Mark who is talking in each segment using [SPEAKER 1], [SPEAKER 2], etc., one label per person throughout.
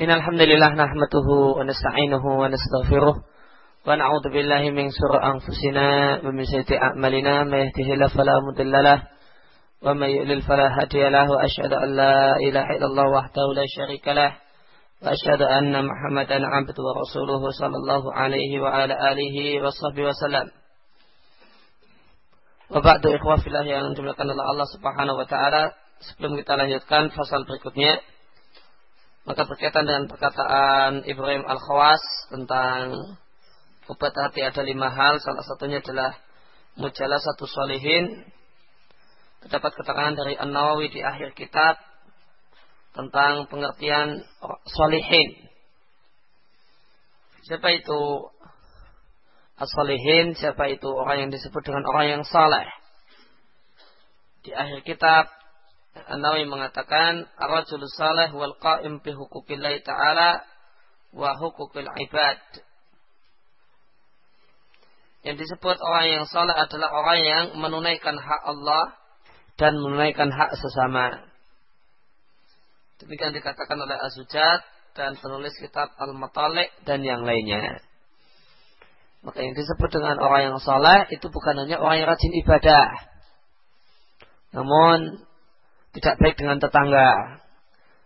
[SPEAKER 1] إن الحمد لله نحمده ونستعينه ونستغفره ونعوذ بالله من سر أنفسنا ومن سيئة أعمالنا. ما يهده الله فلا مضل له ومن يضلل فلا هادي له. وأشهد أن لا إله إلا الله وحده لا شريك له. وأشهد أن محمدا عبده ورسوله صلى الله عليه وعلى آله وصحبه وسلم. وبعد إخوة في الله dimuliakan oleh Allah Subhanahu wa taala sebelum kita lanjutkan pasal berikutnya maka berkaitan dengan perkataan Ibrahim Al-Khawas tentang obat hati ada lima hal. Salah satunya adalah mujalah satu solihin. Terdapat keterangan dari An-Nawawi di akhir kitab tentang pengertian solihin. Siapa itu as-solihin? Siapa itu orang yang disebut dengan orang yang saleh? Di akhir kitab An-Nawawi mengatakan ar-rajul salih wal qa'im bi hukukillah ta'ala wa hukukil ibad. Yang disebut orang yang saleh adalah orang yang menunaikan hak Allah dan menunaikan hak sesama. Demikian dikatakan oleh Azujat dan penulis kitab Al-Matalik dan yang lainnya. Maka yang disebut dengan orang yang saleh itu bukan hanya orang yang rajin ibadah. Namun tidak baik dengan tetangga.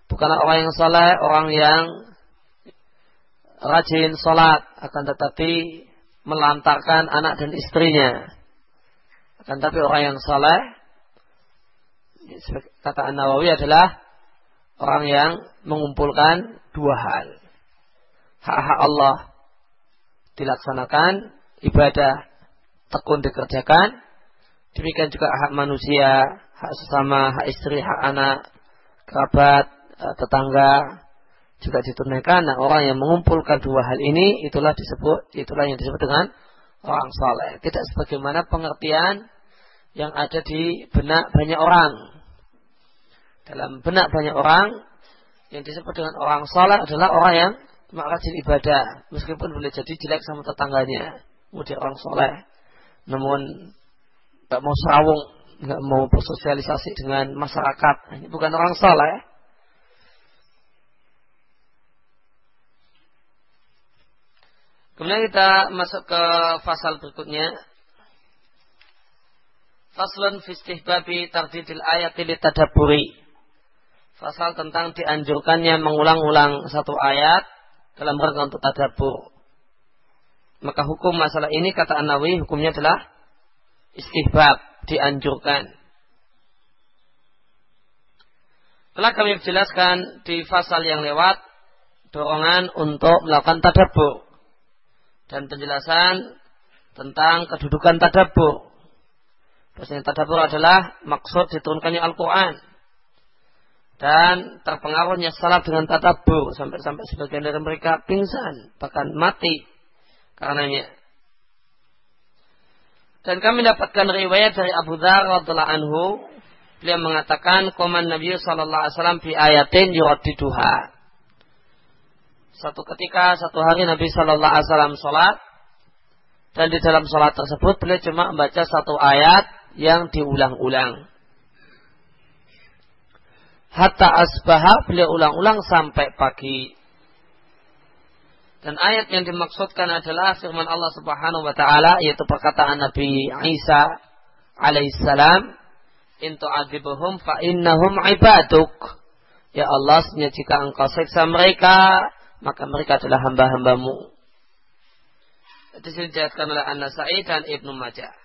[SPEAKER 1] Bukanlah orang yang soleh, orang yang rajin sholat, akan tetapi melantarkan anak dan istrinya. Akan tetapi orang yang soleh, kata An Nawawi adalah orang yang mengumpulkan dua hal. Hak-hak Allah dilaksanakan, ibadah tekun dikerjakan, demikian juga hak manusia hak sesama, hak istri, hak anak, kerabat, eh, tetangga juga ditunaikan. Nah, orang yang mengumpulkan dua hal ini itulah disebut itulah yang disebut dengan orang saleh. Tidak sebagaimana pengertian yang ada di benak banyak orang. Dalam benak banyak orang yang disebut dengan orang saleh adalah orang yang rajin ibadah, meskipun boleh jadi jelek sama tetangganya, kemudian orang soleh, namun tak mau serawung nggak mau bersosialisasi dengan masyarakat. Ini bukan orang saleh. Kemudian kita masuk ke pasal berikutnya. Faslun fistih babi tardidil ayat tadaburi. Fasal tentang dianjurkannya mengulang-ulang satu ayat dalam rangka untuk tadabur. Maka hukum masalah ini kata An-Nawi hukumnya adalah istihbab dianjurkan. Telah kami jelaskan di fasal yang lewat dorongan untuk melakukan tadabbur dan penjelasan tentang kedudukan tadabbur. Bahasanya tadabbur adalah maksud diturunkannya Al-Quran dan terpengaruhnya salah dengan tadabbur sampai-sampai sebagian dari mereka pingsan bahkan mati karenanya. Dan kami dapatkan riwayat dari Abu Dhar radhiallahu anhu. Beliau mengatakan, Koman Nabi Sallallahu Alaihi Wasallam fi ayatin yuraddiduha. Satu ketika, satu hari Nabi Sallallahu Alaihi Wasallam. Dan di dalam sholat tersebut beliau cuma membaca satu ayat yang diulang-ulang. Hatta asbaha beliau ulang-ulang sampai pagi. Dan ayat yang dimaksudkan adalah firman Allah Subhanahu wa taala yaitu perkataan Nabi Isa alaihissalam, "In tu'adzibuhum fa innahum ibaduk." Ya Allah, jika engkau seksa mereka, maka mereka adalah hamba-hambamu. Itu dijelaskan oleh An-Nasai dan Ibnu Majah.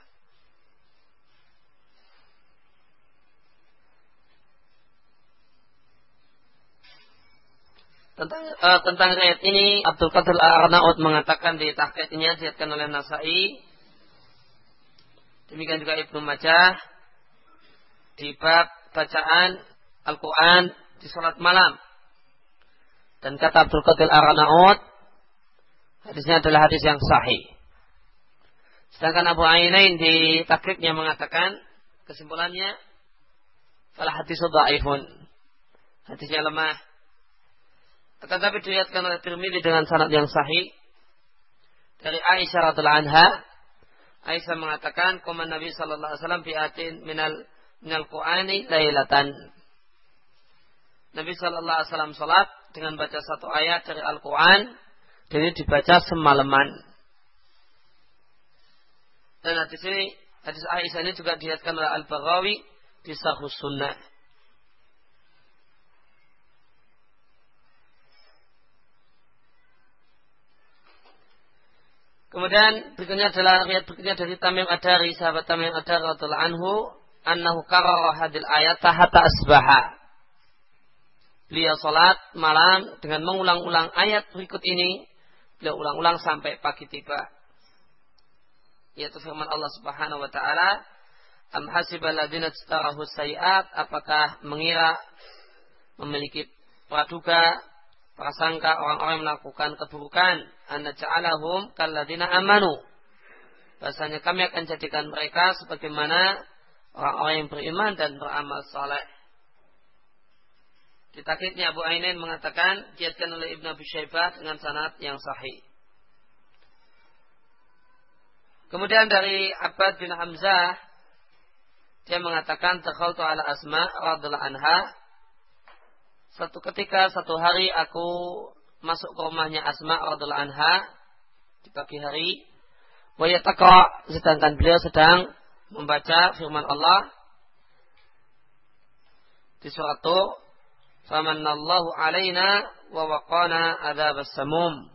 [SPEAKER 1] Tentang uh, tentang ayat ini Abdul Qadir Arnaud mengatakan di tahqiqnya dilihatkan oleh Nasai. Demikian juga Ibnu Majah di bab bacaan Al-Qur'an di salat malam. Dan kata Abdul Qadir Arnaud hadisnya adalah hadis yang sahih. Sedangkan Abu Ainain di takribnya mengatakan kesimpulannya falah hadis dhaifun. Hadisnya lemah. Akan tapi dilihatkan oleh Tirmidzi dengan sanad yang sahih dari Aisyah radhiallahu anha. Aisyah mengatakan, "Qama Nabi sallallahu alaihi wasallam fi atin minal minal Qur'ani lailatan." Nabi sallallahu alaihi wasallam salat dengan baca satu ayat dari Al-Quran dan ini dibaca semalaman. Dan hadis ini, hadis Aisyah ini juga dilihatkan oleh Al-Baghawi di Sahus Sunnah. Kemudian berikutnya adalah riwayat berikutnya dari Tamim Adari, sahabat Tamim Adari radhiyallahu anhu, annahu karara hadil ayat tahata asbaha. Beliau salat malam dengan mengulang-ulang ayat berikut ini, beliau ulang-ulang sampai pagi tiba. Yaitu firman Allah Subhanahu wa taala, Am hasibal ladzina sayiat apakah mengira memiliki praduga prasangka orang-orang yang melakukan keburukan. Anna ja'alahum kalladina amanu. Bahasanya kami akan jadikan mereka sebagaimana orang-orang yang beriman dan beramal saleh. Ditakitnya Abu Ainin mengatakan diatkan oleh Ibn Abi Syaibah dengan sanad yang sahih. Kemudian dari Abbad bin Hamzah dia mengatakan takhaltu ala Asma radhiallahu anha satu ketika satu hari aku masuk ke rumahnya Asma radhiallahu anha di pagi hari. Wa sedangkan beliau sedang membaca firman Allah di surat Tu Famanallahu alaina wa waqana adzabas samum.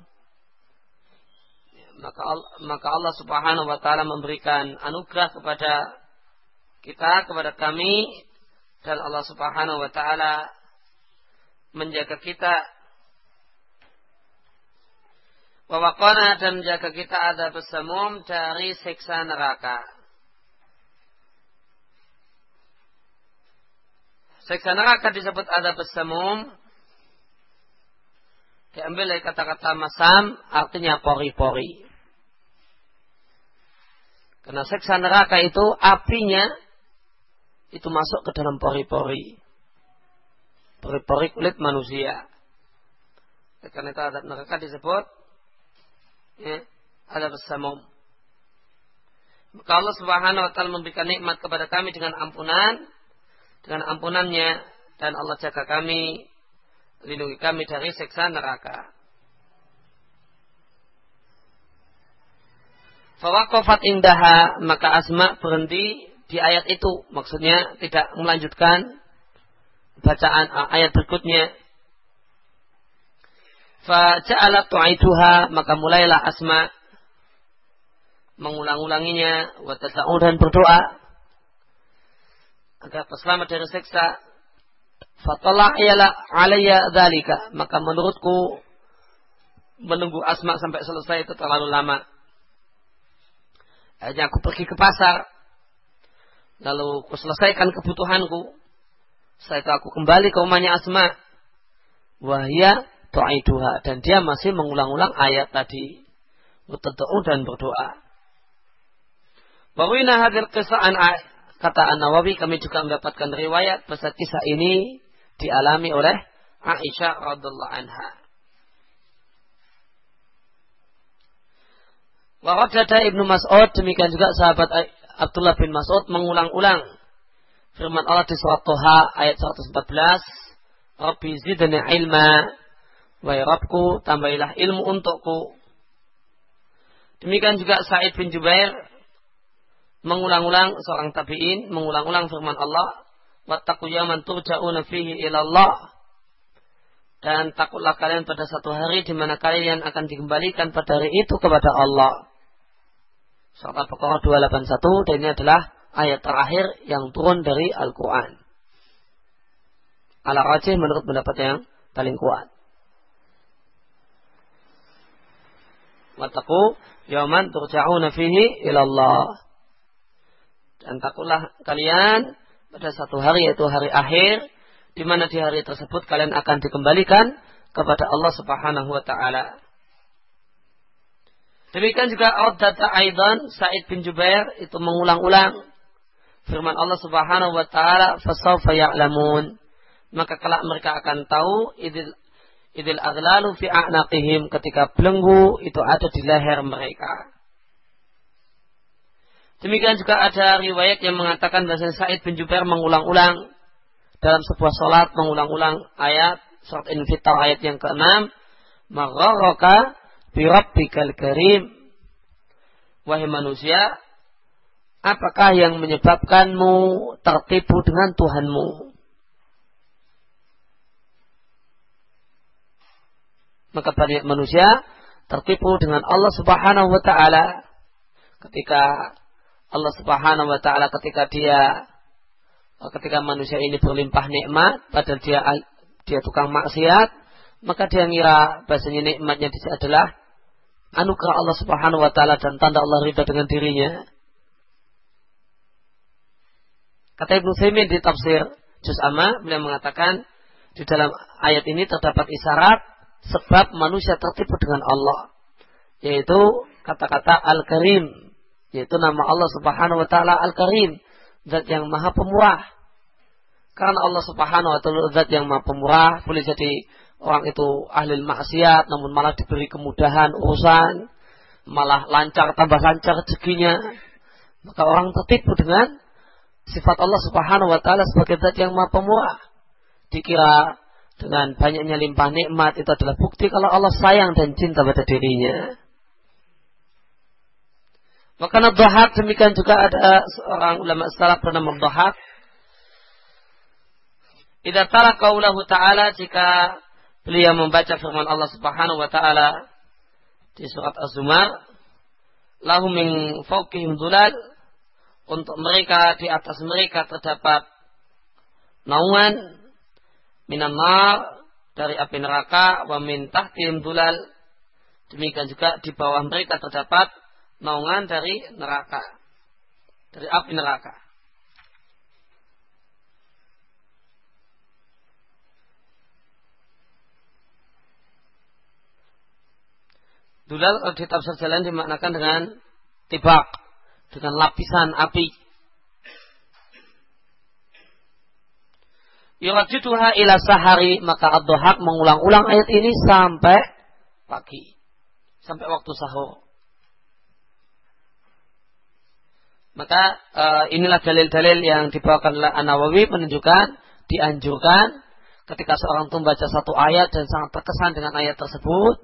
[SPEAKER 1] Maka maka Allah Subhanahu wa taala memberikan anugerah kepada kita kepada kami dan Allah Subhanahu wa taala menjaga kita Wawakona dan menjaga kita ada bersamum dari siksa neraka. Siksa neraka disebut ada bersamum. Diambil dari kata-kata masam artinya pori-pori. Karena siksa neraka itu apinya itu masuk ke dalam pori-pori peri-peri kulit manusia. Karena itu adab neraka disebut ya, adab samum. Maka Allah Subhanahu wa taala memberikan nikmat kepada kami dengan ampunan, dengan ampunannya dan Allah jaga kami, lindungi kami dari siksa neraka. Fawakofat indaha maka Asma berhenti di ayat itu, maksudnya tidak melanjutkan bacaan ayat berikutnya. Faja'alat tu'aituha maka mulailah Asma mengulang-ulanginya wa dan berdoa agar selamat dari siksa. Fatala ialah alaiya dalika maka menurutku menunggu Asma sampai selesai itu terlalu lama. Akhirnya aku pergi ke pasar lalu aku selesaikan kebutuhanku setelah itu aku kembali ke rumahnya Asma. Wahya tu'iduha. Dan dia masih mengulang-ulang ayat tadi. Mutada'u dan berdoa. Wawina hadir kisah kata An-Nawawi kami juga mendapatkan riwayat bahwa kisah ini dialami oleh Aisyah radhiallahu anha. Waradada Ibnu Mas'ud demikian juga sahabat Abdullah bin Mas'ud mengulang-ulang firman Allah di surat Toha ayat 114 Rabbi zidni ilma Wahai Rabbku tambahilah ilmu untukku Demikian juga Sa'id bin Jubair mengulang-ulang seorang tabi'in mengulang-ulang firman Allah wattaqu yaman turja'una fihi ila Allah dan takutlah kalian pada satu hari di mana kalian akan dikembalikan pada hari itu kepada Allah. Surat Al-Baqarah 281 dan ini adalah ayat terakhir yang turun dari Al-Quran. Ala rajih menurut pendapat yang paling kuat. Wataku yaman turja'una fihi ilallah. Dan takutlah kalian pada satu hari yaitu hari akhir di mana di hari tersebut kalian akan dikembalikan kepada Allah Subhanahu wa taala. Demikian juga Audata Aidan Said bin Jubair itu mengulang-ulang firman Allah Subhanahu wa taala fasawfa ya'lamun maka kelak mereka akan tahu idil idil aglalu fi a'naqihim ketika belenggu itu ada di leher mereka Demikian juga ada riwayat yang mengatakan bahwa Said bin Jubair mengulang-ulang dalam sebuah solat mengulang-ulang ayat surat Infitar ayat yang ke-6, "Magharraka bi rabbikal karim." Wahai manusia, apakah yang menyebabkanmu tertipu dengan Tuhanmu? Maka banyak manusia tertipu dengan Allah Subhanahu wa taala ketika Allah Subhanahu wa taala ketika dia ketika manusia ini berlimpah nikmat padahal dia dia tukang maksiat maka dia ngira bahasanya nikmatnya di adalah anugerah Allah Subhanahu wa taala dan tanda Allah ridha dengan dirinya. Kata Ibnu Saimin di tafsir Juz Amma beliau mengatakan di dalam ayat ini terdapat isyarat sebab manusia tertipu dengan Allah yaitu kata-kata Al-Karim yaitu nama Allah Subhanahu wa taala Al-Karim zat yang maha pemurah. Karena Allah Subhanahu wa taala zat yang maha pemurah boleh jadi orang itu ahli maksiat namun malah diberi kemudahan urusan malah lancar tambah lancar rezekinya maka orang tertipu dengan sifat Allah Subhanahu wa taala sebagai zat yang maha pemurah dikira dengan banyaknya limpah nikmat itu adalah bukti kalau Allah sayang dan cinta pada dirinya. Maka Dhahak demikian juga ada seorang ulama salaf bernama Dhahak. Idza tara qaulahu ta'ala jika beliau membaca firman Allah Subhanahu wa taala di surat Az-Zumar, lahum min fawqihim dhulal untuk mereka di atas mereka terdapat naungan minan nar dari api neraka wa min tahtim dulal demikian juga di bawah mereka terdapat naungan dari neraka dari api neraka. Dulal di tafsir jalan dimaknakan dengan tibak dengan lapisan api. Yurajiduha ila sahari maka ad mengulang-ulang ayat ini sampai pagi. Sampai waktu sahur. Maka uh, inilah dalil-dalil yang dibawakan oleh An-Nawawi menunjukkan dianjurkan ketika seorang itu membaca satu ayat dan sangat terkesan dengan ayat tersebut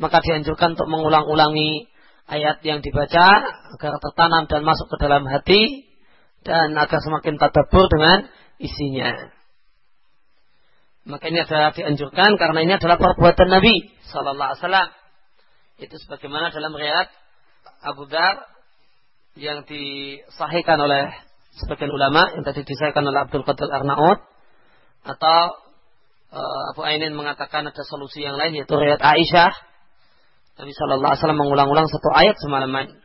[SPEAKER 1] maka dianjurkan untuk mengulang-ulangi ayat yang dibaca agar tertanam dan masuk ke dalam hati dan agar semakin tadabur dengan isinya. Maka ini adalah dianjurkan karena ini adalah perbuatan Nabi Sallallahu Alaihi Wasallam. Itu sebagaimana dalam riwayat Abu Dar yang disahihkan oleh sebagian ulama yang tadi disahihkan oleh Abdul Qadir Arnaud atau uh, Abu Ainin mengatakan ada solusi yang lain yaitu riwayat Aisyah Nabi Sallallahu Alaihi Wasallam mengulang-ulang satu ayat semalaman.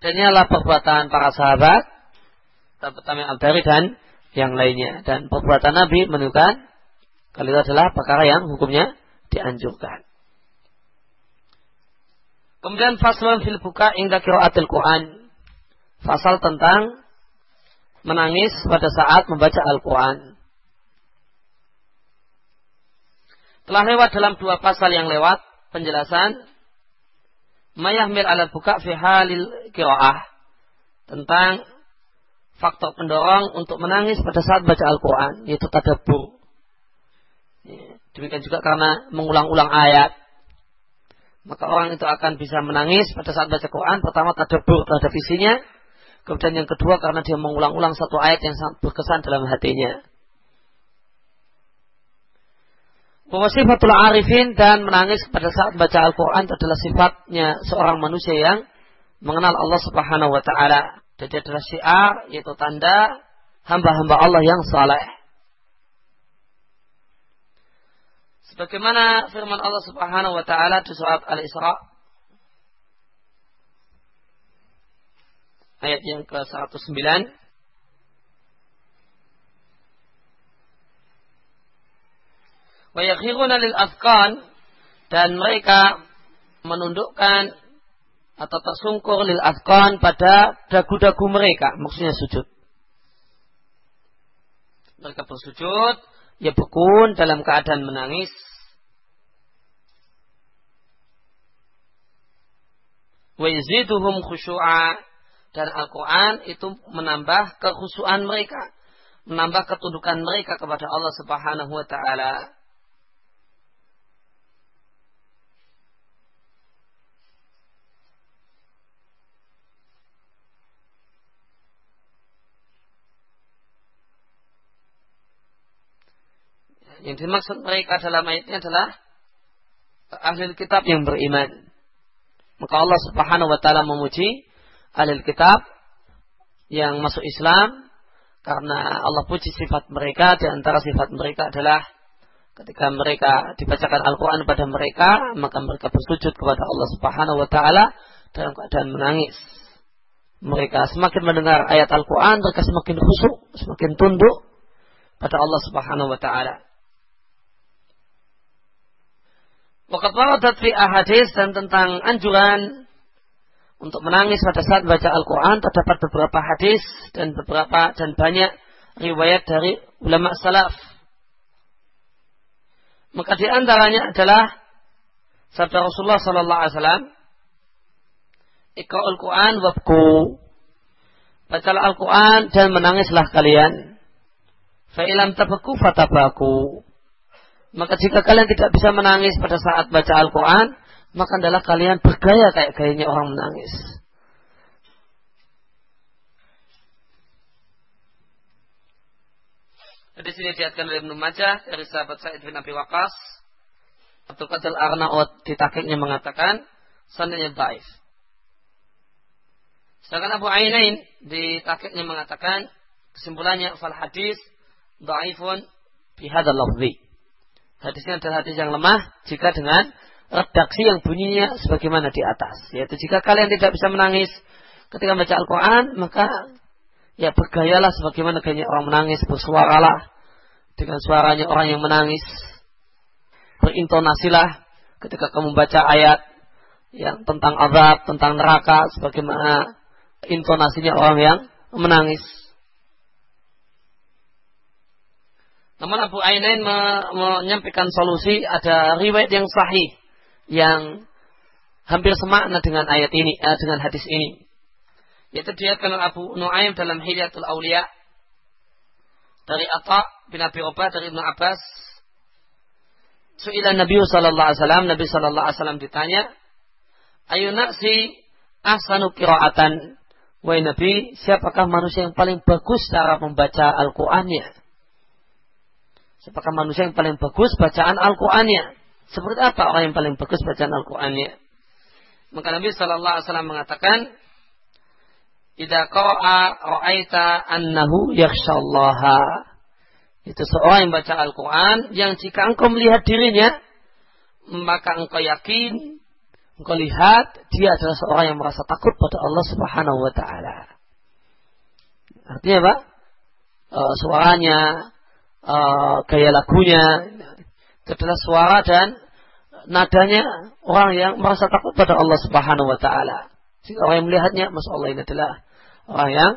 [SPEAKER 1] Dan ini perbuatan para sahabat, pertama al dan yang lainnya. Dan perbuatan Nabi menunjukkan kalau itu adalah perkara yang hukumnya dianjurkan. Kemudian faslun fil buka hingga kiraatil Quran. Fasal tentang menangis pada saat membaca Al-Quran. Telah lewat dalam dua pasal yang lewat penjelasan mayahmil alat buka fi halil kiraah tentang faktor pendorong untuk menangis pada saat baca Al-Quran, yaitu tadabur. Ya, demikian juga karena mengulang-ulang ayat. Maka orang itu akan bisa menangis pada saat baca Quran. Pertama tadabur terhadap isinya. Kemudian yang kedua karena dia mengulang-ulang satu ayat yang sangat berkesan dalam hatinya. Sifatul arifin dan menangis pada saat baca Al-Quran adalah sifatnya seorang manusia yang mengenal Allah Subhanahu wa Ta'ala. Jadi adalah syiar yaitu tanda hamba-hamba Allah yang saleh. Sebagaimana firman Allah Subhanahu wa taala di surat Al-Isra ayat yang ke-109 wa yakhiruna lil afkan dan mereka menundukkan atau tersungkur lil afkan pada dagu-dagu mereka, maksudnya sujud. Mereka bersujud, ya bekun dalam keadaan menangis. Wa yaziduhum khusyu'a dan Al-Quran itu menambah kekhusyuan mereka. menambah ketundukan mereka kepada Allah Subhanahu wa taala. Yang dimaksud mereka dalam ayat ini adalah ahli kitab yang beriman. Maka Allah Subhanahu wa taala memuji ahli kitab yang masuk Islam karena Allah puji sifat mereka di antara sifat mereka adalah ketika mereka dibacakan Al-Qur'an pada mereka maka mereka bersujud kepada Allah Subhanahu wa taala dalam keadaan menangis. Mereka semakin mendengar ayat Al-Qur'an mereka semakin khusyuk, semakin tunduk pada Allah Subhanahu wa taala. Wakat waradat fi ahadis dan tentang anjuran untuk menangis pada saat baca Al-Quran terdapat beberapa hadis dan beberapa dan banyak riwayat dari ulama salaf. Maka di antaranya adalah sabda Rasulullah Sallallahu Alaihi Wasallam, Iqra'ul Quran wabku. Bacalah Al-Quran dan menangislah kalian. Fa'ilam tabaku fatabaku. Maka jika kalian tidak bisa menangis pada saat baca Al-Quran, maka adalah kalian bergaya kayak gayanya orang menangis. Di sini diatkan oleh Ibnu Majah dari sahabat Sa'id bin Abi Waqqas. Abdul Qadir Arnaud di takiknya mengatakan sanadnya baif. Sedangkan Abu Ainain di takiknya mengatakan kesimpulannya fal hadis dhaifun bi hadzal lafzi. Hadisnya adalah hadis yang lemah jika dengan redaksi yang bunyinya sebagaimana di atas. Yaitu jika kalian tidak bisa menangis ketika baca Al-Quran, maka ya bergayalah sebagaimana gaya orang menangis, bersuaralah dengan suaranya orang yang menangis. Berintonasilah ketika kamu baca ayat yang tentang azab, tentang neraka, sebagaimana intonasinya orang yang menangis. Namun Abu Ainain menyampaikan solusi ada riwayat yang sahih yang hampir semakna dengan ayat ini, eh, dengan hadis ini. Yaitu dia kenal Abu Nuaim dalam Hilyatul Aulia dari Atta bin Abi Ubah dari Ibnu Abbas. Su'ilan Nabi sallallahu alaihi wasallam, Nabi sallallahu alaihi wasallam ditanya, "Ayu nasi ahsanu qira'atan?" Wahai Nabi, siapakah manusia yang paling bagus cara membaca Al-Qur'annya? Siapakah manusia yang paling bagus bacaan Al-Qur'annya? Seperti apa orang yang paling bagus bacaan Al-Qur'annya? Maka Nabi sallallahu alaihi wasallam mengatakan, "Idza qara'a ra'aita annahu yakhshallaha." Itu seorang yang baca Al-Quran yang jika engkau melihat dirinya, maka engkau yakin, engkau lihat dia adalah seorang yang merasa takut pada Allah Subhanahu wa taala. Artinya apa? Uh, suaranya, uh, gaya lagunya adalah suara dan nadanya orang yang merasa takut pada Allah Subhanahu wa taala. Sehingga orang yang melihatnya, Masya Allah ini adalah orang yang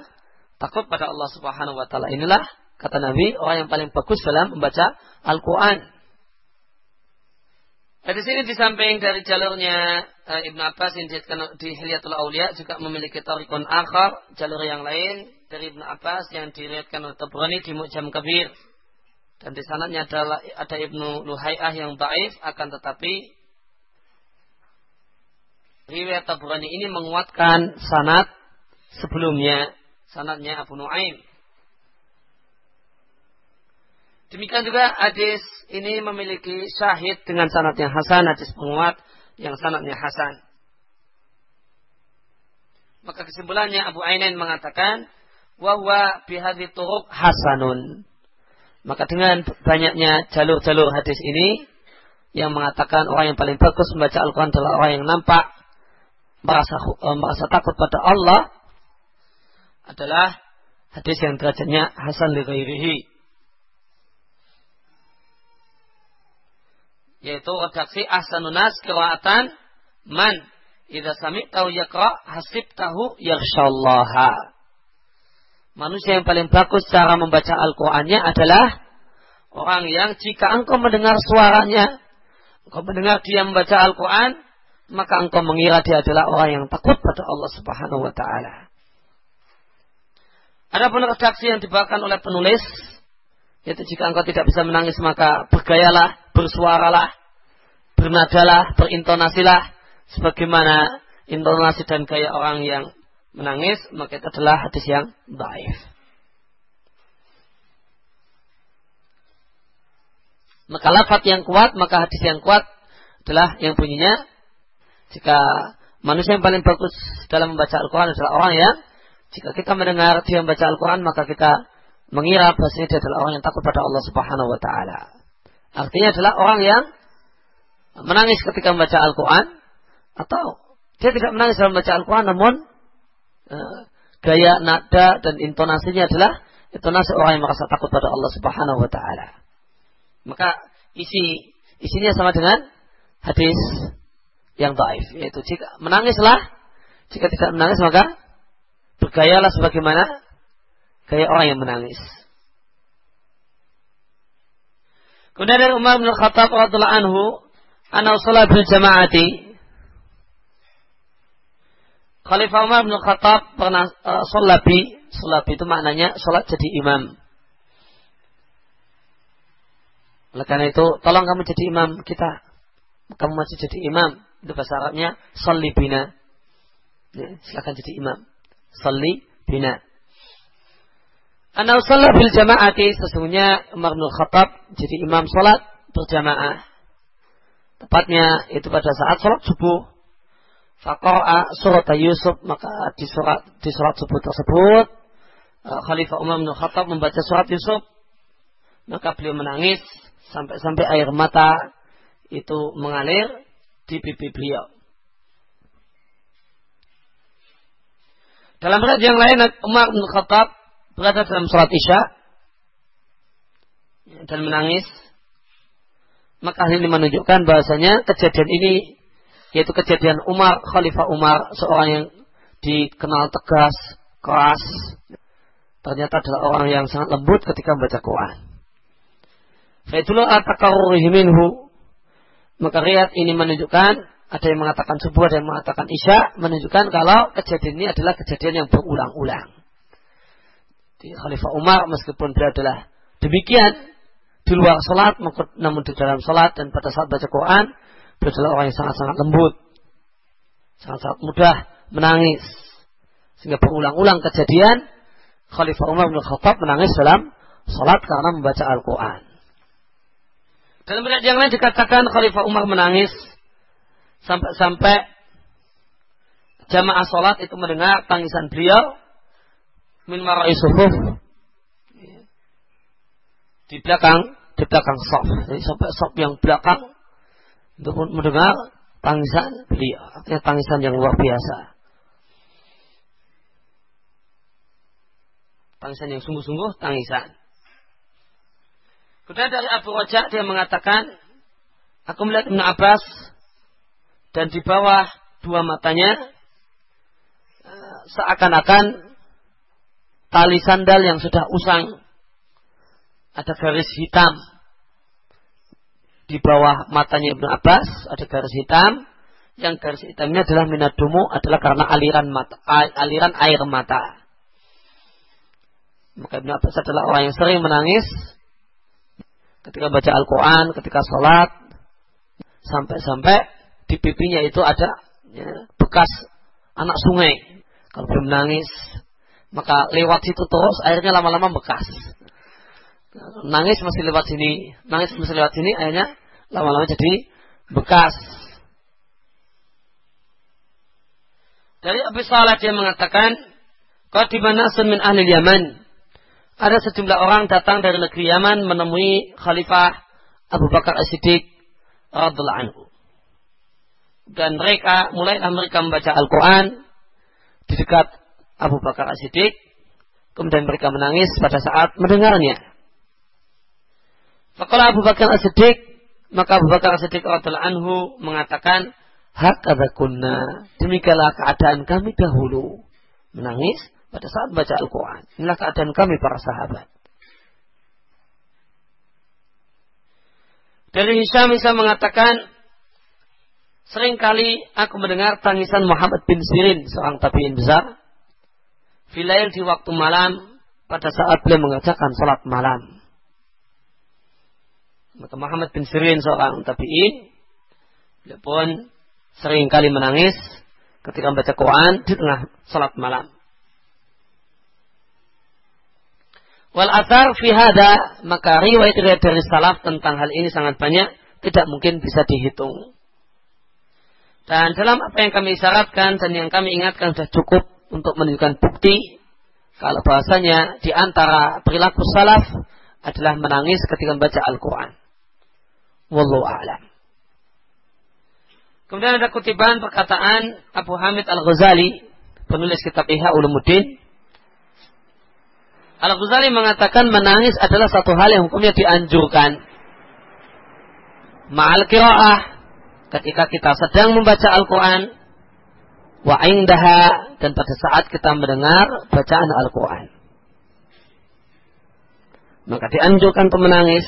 [SPEAKER 1] takut pada Allah Subhanahu wa taala. Inilah kata Nabi orang yang paling bagus dalam membaca Al-Qur'an. Nah, di sini di samping dari jalurnya Ibnu Abbas yang di Hilyatul Aulia juga memiliki tarikun akhar, jalur yang lain dari Ibnu Abbas yang diriwayatkan oleh Tabrani di Mu'jam Kabir. Dan di sanadnya adalah ada Ibnu Luhai'ah yang baif akan tetapi riwayat Tabrani ini menguatkan sanad sebelumnya, sanadnya Abu Nuaim. Demikian juga hadis ini memiliki syahid dengan sanad yang hasan, hadis penguat yang sanadnya hasan. Maka kesimpulannya Abu Ainain mengatakan wahwa bihadhi turuk hasanun. Maka dengan banyaknya jalur-jalur hadis ini yang mengatakan orang yang paling bagus membaca Al-Quran adalah orang yang nampak merasa uh, merasa takut pada Allah adalah hadis yang derajatnya hasan li. Yaitu redaksi ahsanunas kiraatan man idza sami'tahu yaqra hasibtahu yakhshallaha. Manusia yang paling bagus cara membaca Al-Qur'annya adalah orang yang jika engkau mendengar suaranya, engkau mendengar dia membaca Al-Qur'an, maka engkau mengira dia adalah orang yang takut pada Allah Subhanahu wa taala. Adapun redaksi yang dibawakan oleh penulis, yaitu jika engkau tidak bisa menangis maka bergayalah, bersuaralah, bernadalah, berintonasilah, sebagaimana intonasi dan gaya orang yang menangis, maka itu adalah hadis yang baik. Maka lafat yang kuat, maka hadis yang kuat adalah yang bunyinya jika manusia yang paling bagus dalam membaca Al-Quran adalah orang yang jika kita mendengar dia membaca Al-Quran maka kita mengira bahasanya dia adalah orang yang takut pada Allah Subhanahu Wa Taala. Artinya adalah orang yang menangis ketika membaca Al-Quran atau dia tidak menangis dalam membaca Al-Quran namun gaya nada dan intonasinya adalah intonasi orang yang merasa takut pada Allah Subhanahu Wa Taala. Maka isi isinya sama dengan hadis yang taif yaitu jika menangislah jika tidak menangis maka bergayalah sebagaimana gaya orang yang menangis. Kemudian Umar bin Khattab radhiyallahu anhu, ana bil. Khalifah Umar bin Khattab pernah uh, solabi, solabi itu maknanya salat jadi imam. Oleh karena itu, tolong kamu jadi imam kita. Kamu masih jadi imam. Itu bahasa Arabnya, salli bina. Ya, silakan jadi imam. Salli bina. Ana salat bil jama'ati sesungguhnya Umar bin Khattab jadi imam salat berjamaah. Tepatnya itu pada saat salat subuh. Faqa'a surat Yusuf maka di surat di surat subuh tersebut uh, Khalifah Umar bin Khattab membaca surat Yusuf maka beliau menangis sampai-sampai air mata itu mengalir di pipi beliau. Dalam riwayat yang lain Umar bin Khattab berada dalam sholat isya dan menangis. Maka hal ini menunjukkan bahasanya kejadian ini yaitu kejadian Umar, Khalifah Umar, seorang yang dikenal tegas, keras, ternyata adalah orang yang sangat lembut ketika membaca Quran. Faidullah atakarurihi minhu. Maka riat ini menunjukkan ada yang mengatakan subuh, ada yang mengatakan isya, menunjukkan kalau kejadian ini adalah kejadian yang berulang-ulang. Di Khalifah Umar meskipun beliau adalah demikian di luar sholat, namun di dalam sholat dan pada saat baca Quran, beliau adalah orang yang sangat-sangat lembut, sangat-sangat mudah menangis. Sehingga berulang-ulang kejadian Khalifah Umar bin Khattab menangis dalam sholat karena membaca Al-Quran. Dalam riwayat yang lain dikatakan Khalifah Umar menangis sampai-sampai jamaah sholat itu mendengar tangisan beliau min marai suhuf di belakang di belakang sof jadi sampai sof yang belakang untuk mendengar tangisan beliau artinya tangisan yang luar biasa. Tangisan yang sungguh-sungguh tangisan. Kemudian dari Abu Raja dia mengatakan, aku melihat Ibn Abbas dan di bawah dua matanya eh, seakan-akan tali sandal yang sudah usang ada garis hitam di bawah matanya Ibn Abbas ada garis hitam yang garis hitamnya adalah minadumu adalah karena aliran mata aliran air mata maka Ibn Abbas adalah orang yang sering menangis ketika baca Al-Quran, ketika sholat, sampai-sampai di pipinya itu ada ya, bekas anak sungai. Kalau belum nangis, maka lewat situ terus airnya lama-lama bekas. Nangis masih lewat sini, nangis masih lewat sini, akhirnya lama-lama jadi bekas. Dari Abu Salah dia mengatakan, kau di mana min ahli Yaman ada sejumlah orang datang dari negeri Yaman menemui Khalifah Abu Bakar As-Siddiq radhiallahu anhu. Dan mereka mulailah mereka membaca Al-Quran di dekat Abu Bakar As-Siddiq. Kemudian mereka menangis pada saat mendengarnya. Fakala Abu Bakar As-Siddiq, maka Abu Bakar As-Siddiq radhiallahu anhu mengatakan, Hak kunna, demikianlah keadaan kami dahulu. Menangis pada saat baca Al-Quran. Inilah keadaan kami para sahabat. Dari Hisham bisa mengatakan, sering kali aku mendengar tangisan Muhammad bin Sirin, seorang tabiin besar. Filail di waktu malam, pada saat beliau mengerjakan salat malam. Maka Muhammad bin Sirin seorang tabi'in beliau pun sering kali menangis ketika membaca Quran di tengah salat malam. Wal athar fi hada maka riwayat-riwayat dari salaf tentang hal ini sangat banyak, tidak mungkin bisa dihitung. Dan dalam apa yang kami syaratkan dan yang kami ingatkan sudah cukup untuk menunjukkan bukti kalau bahasanya di antara perilaku salaf adalah menangis ketika membaca Al-Quran. Wallahu a'lam. Kemudian ada kutipan perkataan Abu Hamid Al-Ghazali, penulis kitab Ihya Ulumuddin, Al-Ghazali mengatakan menangis adalah satu hal yang hukumnya dianjurkan. Ma'al kira'ah ketika kita sedang membaca Al-Quran wa indaha dan pada saat kita mendengar bacaan Al-Quran. Maka dianjurkan untuk menangis.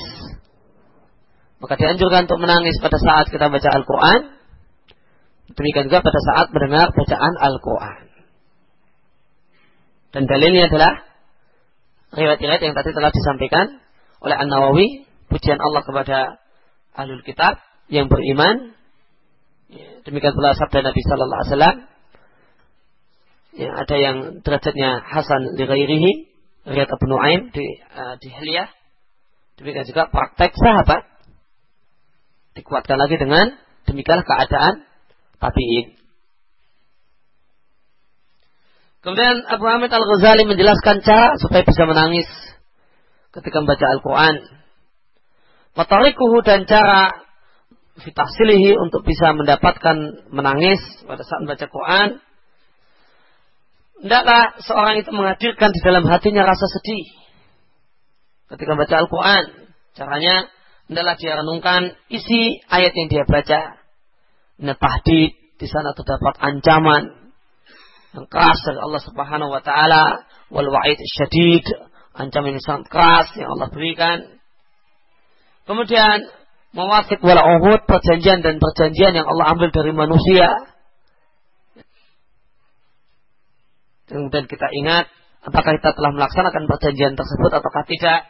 [SPEAKER 1] Maka dianjurkan untuk menangis pada saat kita baca Al-Quran. Demikian juga pada saat mendengar bacaan Al-Quran. Dan dalilnya adalah riwayat-riwayat yang tadi telah disampaikan oleh An-Nawawi, pujian Allah kepada ahlul kitab yang beriman. Demikian pula sabda Nabi sallallahu alaihi wasallam. Ya, ada yang derajatnya Hasan di ghairihi, riwayat Abu Nuaim di uh, di. Demikian juga praktek sahabat dikuatkan lagi dengan demikianlah keadaan tabi'in. Kemudian Abu Hamid Al-Ghazali menjelaskan cara supaya bisa menangis ketika membaca Al-Quran. Matarikuhu dan cara fitahsilihi untuk bisa mendapatkan menangis pada saat membaca Quran. Tidaklah seorang itu menghadirkan di dalam hatinya rasa sedih ketika membaca Al-Quran. Caranya adalah dia renungkan isi ayat yang dia baca. Netahdid, di sana terdapat ancaman, yang keras dari Allah Subhanahu wa taala. Wal wa'id syadid ancaman yang sangat keras yang Allah berikan. Kemudian mewafik wal uhud perjanjian dan perjanjian yang Allah ambil dari manusia. Kemudian kita ingat apakah kita telah melaksanakan perjanjian tersebut ataukah tidak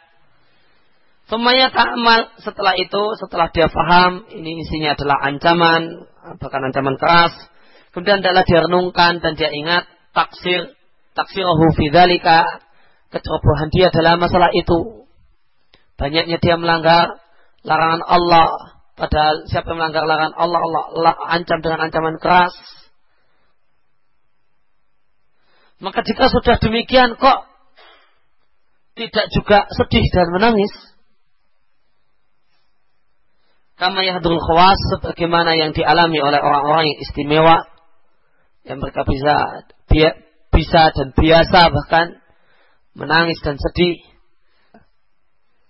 [SPEAKER 1] Semuanya ta'amal setelah itu, setelah dia faham, ini isinya adalah ancaman, bahkan ancaman keras, Kemudian adalah dia renungkan dan dia ingat taksir taksirahu fi dzalika kecerobohan dia dalam masalah itu. Banyaknya dia melanggar larangan Allah padahal siapa yang melanggar larangan Allah Allah, Allah ancam dengan ancaman keras. Maka jika sudah demikian kok tidak juga sedih dan menangis. Kama yahdul khawas sebagaimana yang dialami oleh orang-orang yang istimewa yang mereka bisa bisa dan biasa bahkan menangis dan sedih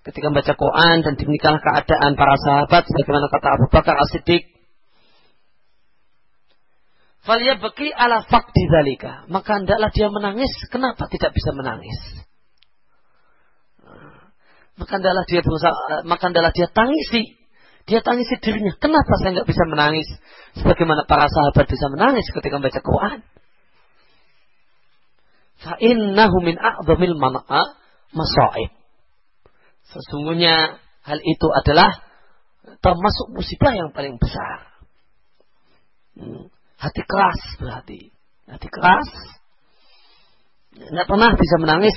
[SPEAKER 1] ketika membaca Quran dan demikianlah keadaan para sahabat sebagaimana kata Abu Bakar As-Siddiq Falia bagi ala fakti zalika. Maka hendaklah dia menangis. Kenapa tidak bisa menangis? Maka hendaklah dia berusaha, maka hendaklah dia tangisi dia tangisi dirinya. Kenapa saya nggak bisa menangis? Sebagaimana para sahabat bisa menangis ketika membaca Quran. Fa'innahu min a'zamil mana'a masa'ib. Sesungguhnya hal itu adalah termasuk musibah yang paling besar. Hmm. Hati keras berarti. Hati keras. Tidak pernah bisa menangis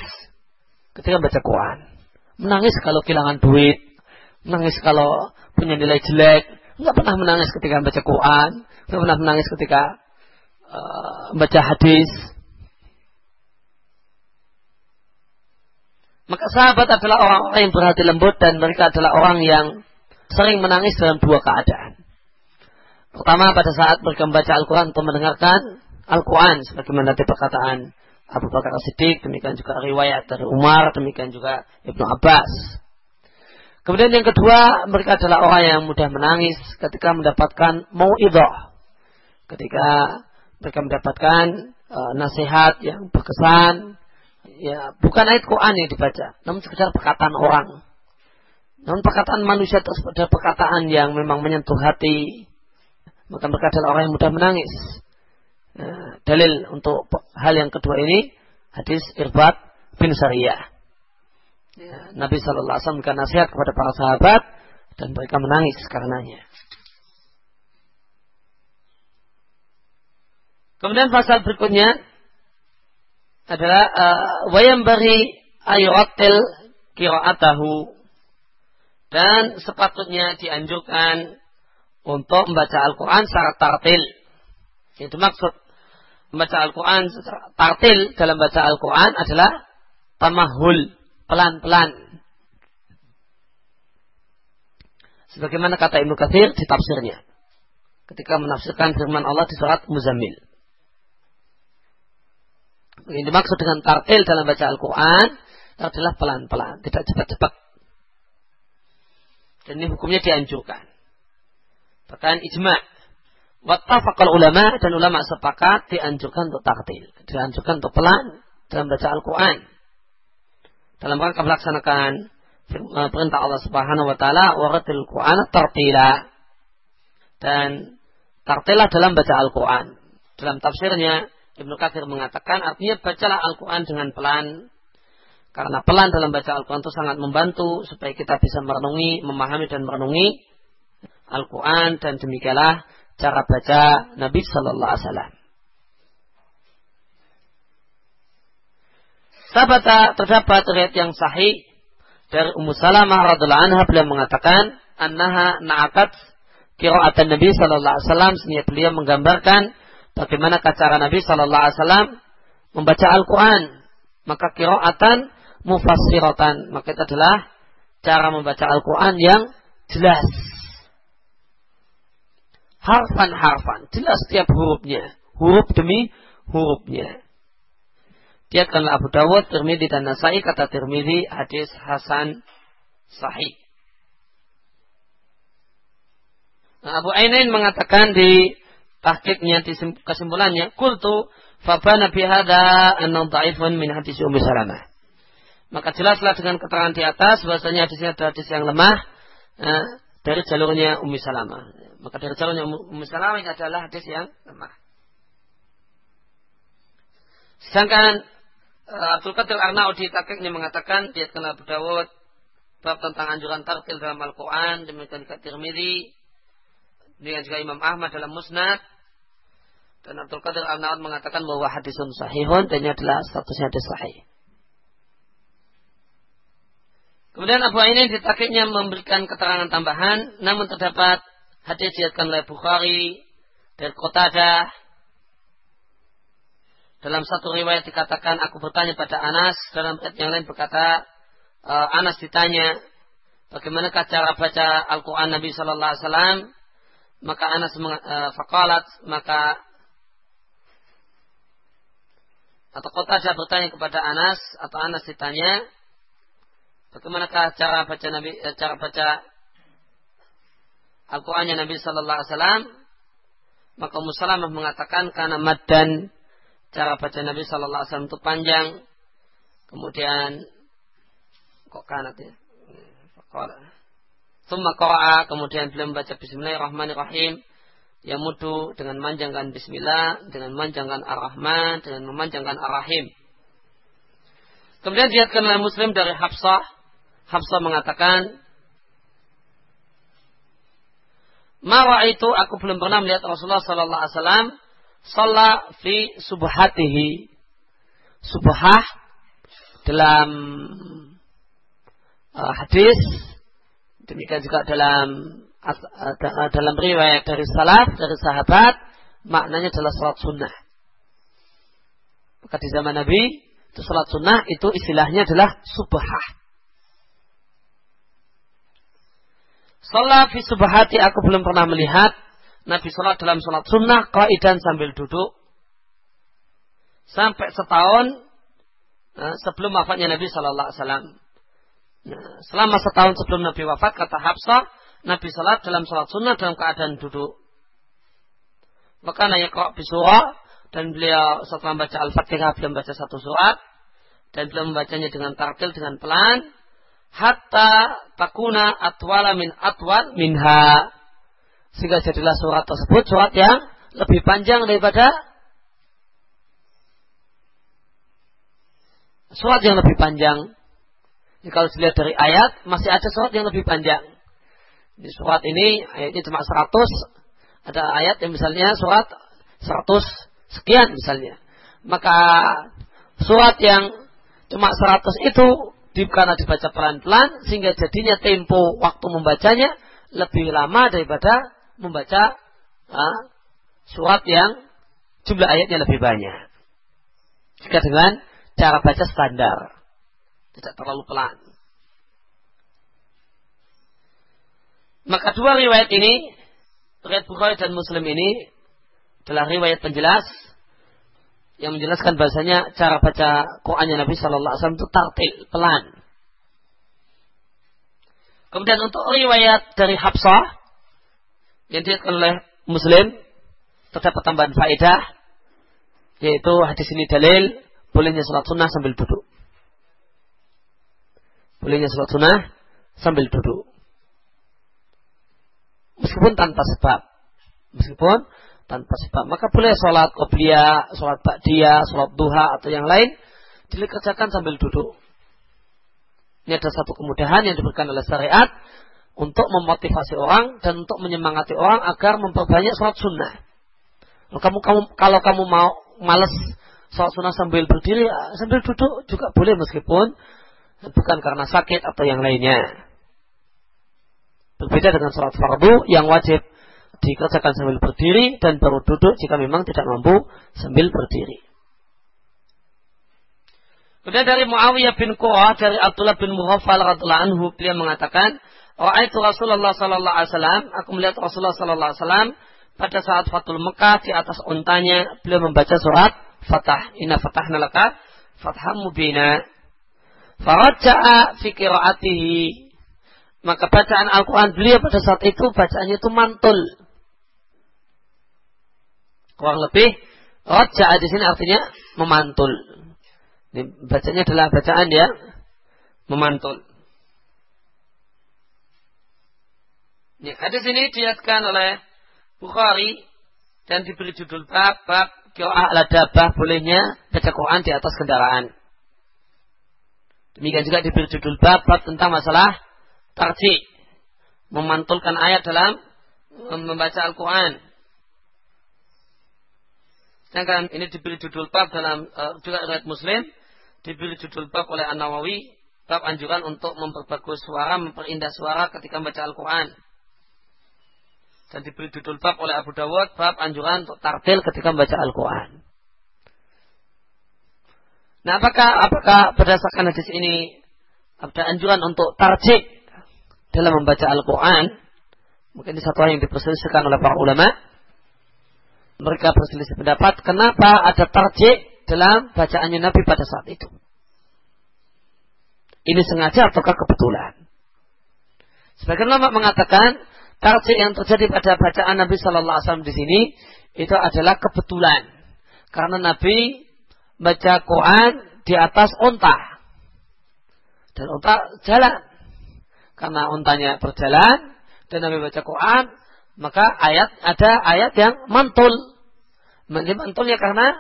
[SPEAKER 1] ketika baca Quran. Menangis kalau kehilangan duit. Menangis kalau punya nilai jelek, nggak pernah menangis ketika membaca Quran, nggak pernah menangis ketika uh, membaca hadis. Maka sahabat adalah orang-orang yang berhati lembut dan mereka adalah orang yang sering menangis dalam dua keadaan. Pertama pada saat mereka membaca Al-Quran atau mendengarkan Al-Quran sebagaimana tadi perkataan Abu Bakar As-Siddiq, demikian juga riwayat dari Umar, demikian juga Ibnu Abbas. Kemudian yang kedua, mereka adalah orang yang mudah menangis ketika mendapatkan mau'idah. Ketika mereka mendapatkan uh, nasihat yang berkesan, ya bukan ayat Quran yang dibaca, namun sekedar perkataan orang. Namun perkataan manusia tersebut adalah perkataan yang memang menyentuh hati. Maka mereka adalah orang yang mudah menangis. Nah, dalil untuk hal yang kedua ini hadis Irbat bin Sariyah. Ya, Nabi Shallallahu Alaihi Wasallam memberikan nasihat kepada para sahabat dan mereka menangis karenanya. Kemudian pasal berikutnya adalah uh, wayam bari ayuatil kiraatahu dan sepatutnya dianjurkan untuk membaca Al-Quran secara tartil. Itu maksud membaca Al-Quran tartil dalam baca Al-Quran adalah tamahul, pelan-pelan. Sebagaimana kata Ibnu Katsir di tafsirnya. Ketika menafsirkan firman Allah di surat Muzammil. Yang dimaksud dengan tartil dalam baca Al-Quran adalah pelan-pelan, tidak cepat-cepat. Dan ini hukumnya dianjurkan. Bahkan ijma' Wattafaqal ulama dan ulama sepakat dianjurkan untuk taktil. Dianjurkan untuk pelan dalam baca Al-Quran. Dalam rangka melaksanakan eh, perintah Allah Subhanahu wa taala waratil Quran tartila. Dan tartila dalam baca Al-Quran. Dalam tafsirnya Ibnu Katsir mengatakan artinya bacalah Al-Quran dengan pelan karena pelan dalam baca Al-Quran itu sangat membantu supaya kita bisa merenungi, memahami dan merenungi Al-Quran dan demikianlah cara baca Nabi Sallallahu Alaihi Wasallam. Sahabat terdapat riwayat yang sahih dari Ummu Salamah radhiallahu anha beliau mengatakan annaha na'akat qira'atan Nabi sallallahu alaihi wasallam sehingga beliau menggambarkan bagaimana cara Nabi sallallahu alaihi wasallam membaca Al-Qur'an maka qira'atan mufassiratan maka itu adalah cara membaca Al-Qur'an yang jelas harfan-harfan. Jelas setiap hurufnya. Huruf demi hurufnya. Dia kan Abu Dawud, Tirmidzi dan Nasai kata Tirmidzi hadis Hasan sahih. Nah, Abu Ainain mengatakan di tahqiqnya di kesimpulannya, kultu fabana bihada anna dha'ifun min hadis Ummu Salamah. Maka jelaslah dengan keterangan di atas bahwasanya hadisnya adalah hadis yang lemah eh, dari jalurnya Ummu Salamah. Maka dari calonnya Ummu Salamah ini adalah hadis yang lemah. Sedangkan Abdul Qadir Arnaudi takiknya mengatakan dia kenal Abu Dawud bab tentang anjuran tartil dalam Al-Quran demikian juga Tirmidzi dengan juga Imam Ahmad dalam Musnad dan Abdul Qadir Arnaud mengatakan bahwa hadisun sahihun dan ini adalah statusnya hadis sahih. Kemudian Abu Ainin ditakiknya memberikan keterangan tambahan, namun terdapat Hadis diriatkan oleh Bukhari dari Qatadah. Dalam satu riwayat dikatakan aku bertanya pada Anas, dalam ayat yang lain berkata uh, Anas ditanya bagaimana cara baca Al-Qur'an Nabi sallallahu alaihi wasallam? Maka Anas uh, faqalat maka atau Qatadah bertanya kepada Anas atau Anas ditanya bagaimanakah cara baca Nabi eh, cara baca Al-Qur'annya Nabi sallallahu alaihi wasallam maka Musalamah mengatakan karena mad dan cara baca Nabi sallallahu alaihi wasallam itu panjang kemudian kok kanat ya Thumma qara'a kemudian beliau membaca bismillahirrahmanirrahim yang mudu dengan manjangkan bismillah, dengan manjangkan ar-Rahman, dengan memanjangkan ar-Rahim. Kemudian dilihatkan oleh Muslim dari Hafsah. Hafsah mengatakan, Mara itu aku belum pernah melihat Rasulullah Sallallahu Alaihi Wasallam salat fi subhatihi. Subhah dalam uh, hadis. Demikian juga dalam uh, dalam riwayat dari salaf dari sahabat maknanya adalah salat sunnah. Maka di zaman Nabi itu salat sunnah itu istilahnya adalah subhah. Salat fi subhati aku belum pernah melihat Nabi salat dalam salat sunnah qaidan sambil duduk sampai setahun nah, sebelum wafatnya Nabi Shallallahu Alaihi Wasallam. Nah, selama setahun sebelum Nabi wafat kata Hafsah Nabi salat dalam salat sunnah dalam keadaan duduk. Maka nanya kok surah dan beliau setelah membaca Al-Fatihah beliau membaca satu surat dan beliau membacanya dengan tartil dengan pelan hatta takuna atwala min atwal minha. Sehingga jadilah surat tersebut surat yang lebih panjang daripada surat yang lebih panjang. Jadi kalau dilihat dari ayat, masih ada surat yang lebih panjang. Di surat ini ayatnya cuma 100, ada ayat yang misalnya surat 100 sekian misalnya. Maka surat yang cuma 100 itu karena dibaca pelan-pelan sehingga jadinya tempo waktu membacanya lebih lama daripada membaca uh, surat yang jumlah ayatnya lebih banyak. Jika dengan cara baca standar, tidak terlalu pelan. Maka dua riwayat ini, riwayat Bukhari dan Muslim ini adalah riwayat penjelas yang menjelaskan bahasanya cara baca Qurannya Nabi Shallallahu Alaihi Wasallam itu tartil, pelan. Kemudian untuk riwayat dari Habsah yang diriwayatkan oleh Muslim terdapat tambahan faedah yaitu hadis ini dalil bolehnya sholat sunnah sambil duduk. Bolehnya sholat sunnah sambil duduk. Meskipun tanpa sebab. Meskipun tanpa sebab. Maka boleh sholat qobliyah, sholat ba'diyah, sholat duha atau yang lain dikerjakan sambil duduk. Ini ada satu kemudahan yang diberikan oleh syariat untuk memotivasi orang dan untuk menyemangati orang agar memperbanyak sholat sunnah. Kamu, kamu kalau kamu mau males sholat sunnah sambil berdiri, ya, sambil duduk juga boleh meskipun bukan karena sakit atau yang lainnya. Berbeda dengan sholat fardu yang wajib dikerjakan sambil berdiri dan baru duduk jika memang tidak mampu sambil berdiri. Kemudian dari Muawiyah bin Qurah dari Abdullah bin Mughafal radhiallahu anhu beliau mengatakan, itu Rasulullah sallallahu alaihi wasallam, aku melihat Rasulullah sallallahu alaihi wasallam pada saat Fatul Mekah di atas untanya beliau membaca surat Fatah. Inna fatahna laka fatham mubina. Faraja'a fi qiraatihi. Maka bacaan Al-Quran beliau pada saat itu bacaannya itu mantul. Kurang lebih Raja'a di sini artinya memantul. Ini bacanya adalah bacaan dia memantul. Ya, hadis ini diatkan oleh Bukhari dan diberi judul bab bab kiraah ala dabah bolehnya baca di atas kendaraan. Demikian juga diberi judul bab bab tentang masalah tarji memantulkan ayat dalam membaca Al-Quran. Sedangkan ini diberi judul bab dalam uh, juga ayat Muslim diberi judul bab oleh An Nawawi bab anjuran untuk memperbagus suara, memperindah suara ketika membaca Al-Quran. Dan diberi judul bab oleh Abu Dawud bab anjuran untuk tartil ketika membaca Al-Quran. Nah, apakah apakah berdasarkan hadis ini ada anjuran untuk tarjik dalam membaca Al-Quran? Mungkin ini satu hal yang diperselisihkan oleh para ulama. Mereka berselisih pendapat kenapa ada tarjik dalam bacaannya Nabi pada saat itu. Ini sengaja ataukah kebetulan? Sebagian ulama mengatakan tarjih yang terjadi pada bacaan Nabi Shallallahu Alaihi Wasallam di sini itu adalah kebetulan karena Nabi baca Quran di atas unta dan unta jalan karena untanya berjalan dan Nabi baca Quran maka ayat ada ayat yang mantul mantulnya karena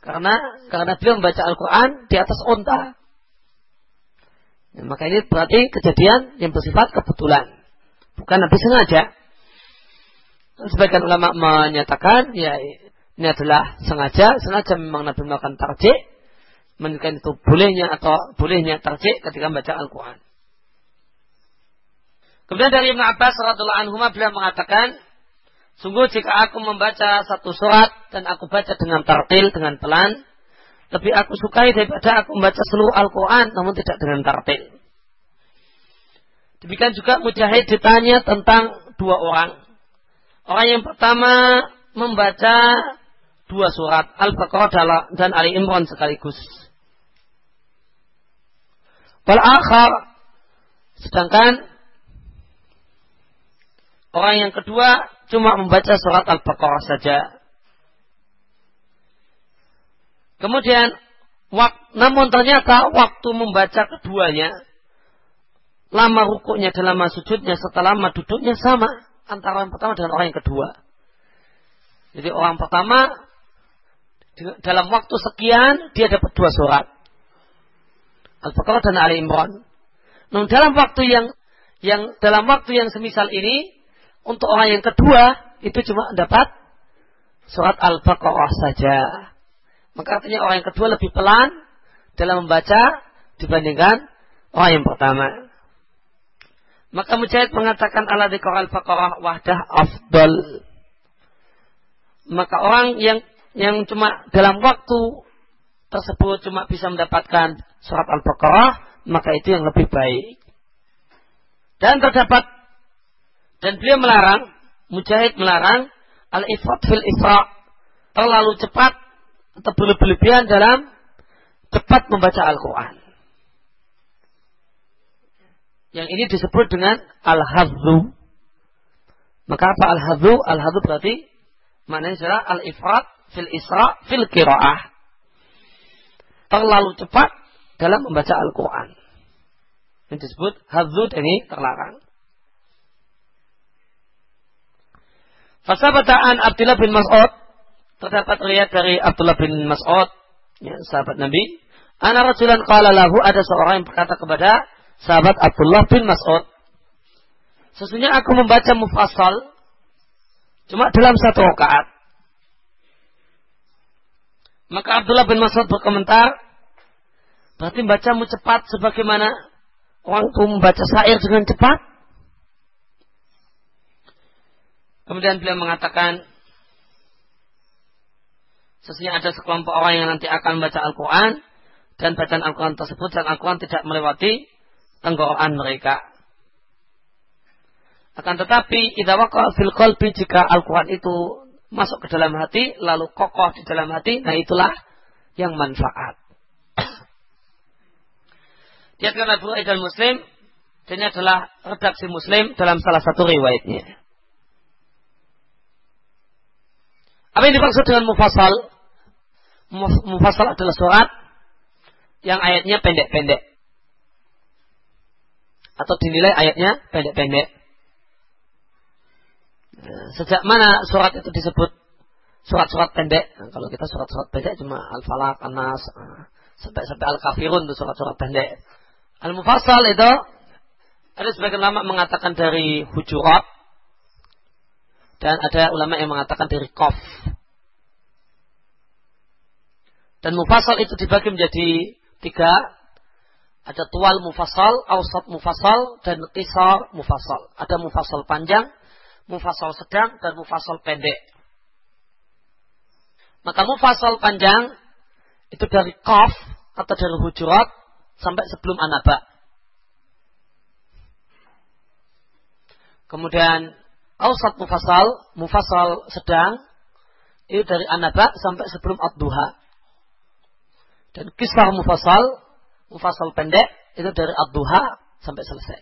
[SPEAKER 1] karena karena beliau membaca Al-Quran di atas unta. Ya, maka ini berarti kejadian yang bersifat kebetulan. Bukan Nabi sengaja. Sebagian ulama menyatakan ya ini adalah sengaja, sengaja memang Nabi melakukan tarjih. Menunjukkan itu bolehnya atau bolehnya tarjih ketika membaca Al-Quran. Kemudian dari Ibn Abbas radhiallahu anhu beliau mengatakan Sungguh jika aku membaca satu surat dan aku baca dengan tartil, dengan pelan, lebih aku sukai daripada aku membaca seluruh Al-Quran namun tidak dengan tartil. Demikian juga Mujahid ditanya tentang dua orang. Orang yang pertama membaca dua surat Al-Baqarah dan Ali Imran sekaligus. Wal akhar sedangkan orang yang kedua cuma membaca surat Al-Baqarah saja. Kemudian, namun ternyata waktu membaca keduanya, lama rukuknya dan lama sujudnya setelah lama duduknya sama antara orang pertama dengan orang yang kedua. Jadi orang pertama dalam waktu sekian dia dapat dua surat. Al-Baqarah dan Ali Imran. Namun dalam waktu yang yang dalam waktu yang semisal ini untuk orang yang kedua itu cuma dapat surat Al-Baqarah saja. Maka artinya orang yang kedua lebih pelan dalam membaca dibandingkan orang yang pertama. Maka Mujahid mengatakan ala dikor al-Baqarah wahdah afdal. Maka orang yang yang cuma dalam waktu tersebut cuma bisa mendapatkan surat Al-Baqarah, maka itu yang lebih baik. Dan terdapat dan beliau melarang, Mujahid melarang al-ifrat fil isra terlalu cepat atau berlebihan dalam cepat membaca Al-Quran. Yang ini disebut dengan al-hadzu. Maka apa al-hadzu? Al-hadzu berarti maknanya adalah al-ifrat fil isra fil qiraah. Terlalu cepat dalam membaca Al-Quran. Yang disebut hadzu ini terlarang. Fasabataan Abdullah bin Mas'ud terdapat riwayat dari Abdullah bin Mas'ud, ya, sahabat Nabi. Anak rajulan qala lahu ada seorang yang berkata kepada sahabat Abdullah bin Mas'ud. Sesungguhnya aku membaca mufassal cuma dalam satu rakaat. Maka Abdullah bin Mas'ud berkomentar, berarti bacamu cepat sebagaimana orang itu membaca syair dengan cepat? Kemudian beliau mengatakan, Sesungguhnya ada sekelompok orang yang nanti akan membaca Al-Quran dan bacaan Al-Quran tersebut dan Al-Quran tidak melewati tenggorokan mereka. Akan tetapi, idza waqa fil qalbi jika Al-Quran itu masuk ke dalam hati, lalu kokoh di dalam hati, nah itulah yang manfaat. Dia karena Abu dan Muslim, ini adalah redaksi Muslim dalam salah satu riwayatnya. Apa yang dimaksud dengan mufassal? Mufassal adalah surat yang ayatnya pendek-pendek. Atau dinilai ayatnya pendek-pendek. Nah, sejak mana surat itu disebut surat-surat pendek? Nah, kalau kita surat-surat pendek cuma Al-Falaq, An-Nas, ah, sampai sampai Al-Kafirun itu surat-surat pendek. Al-Mufassal itu ada sebagian ulama mengatakan dari Hujurat dan ada ulama yang mengatakan dari kof. Dan mufasal itu dibagi menjadi tiga. Ada tual mufasal, ausat mufasal, dan kisar mufasal. Ada mufasal panjang, mufasal sedang, dan mufasal pendek. Maka mufasal panjang itu dari kof atau dari hujurat sampai sebelum anaba. Kemudian Ausat mufasal, mufasal sedang, itu dari anaba sampai sebelum ad-duha. Dan kisah mufasal, mufasal pendek, itu dari ad-duha sampai selesai.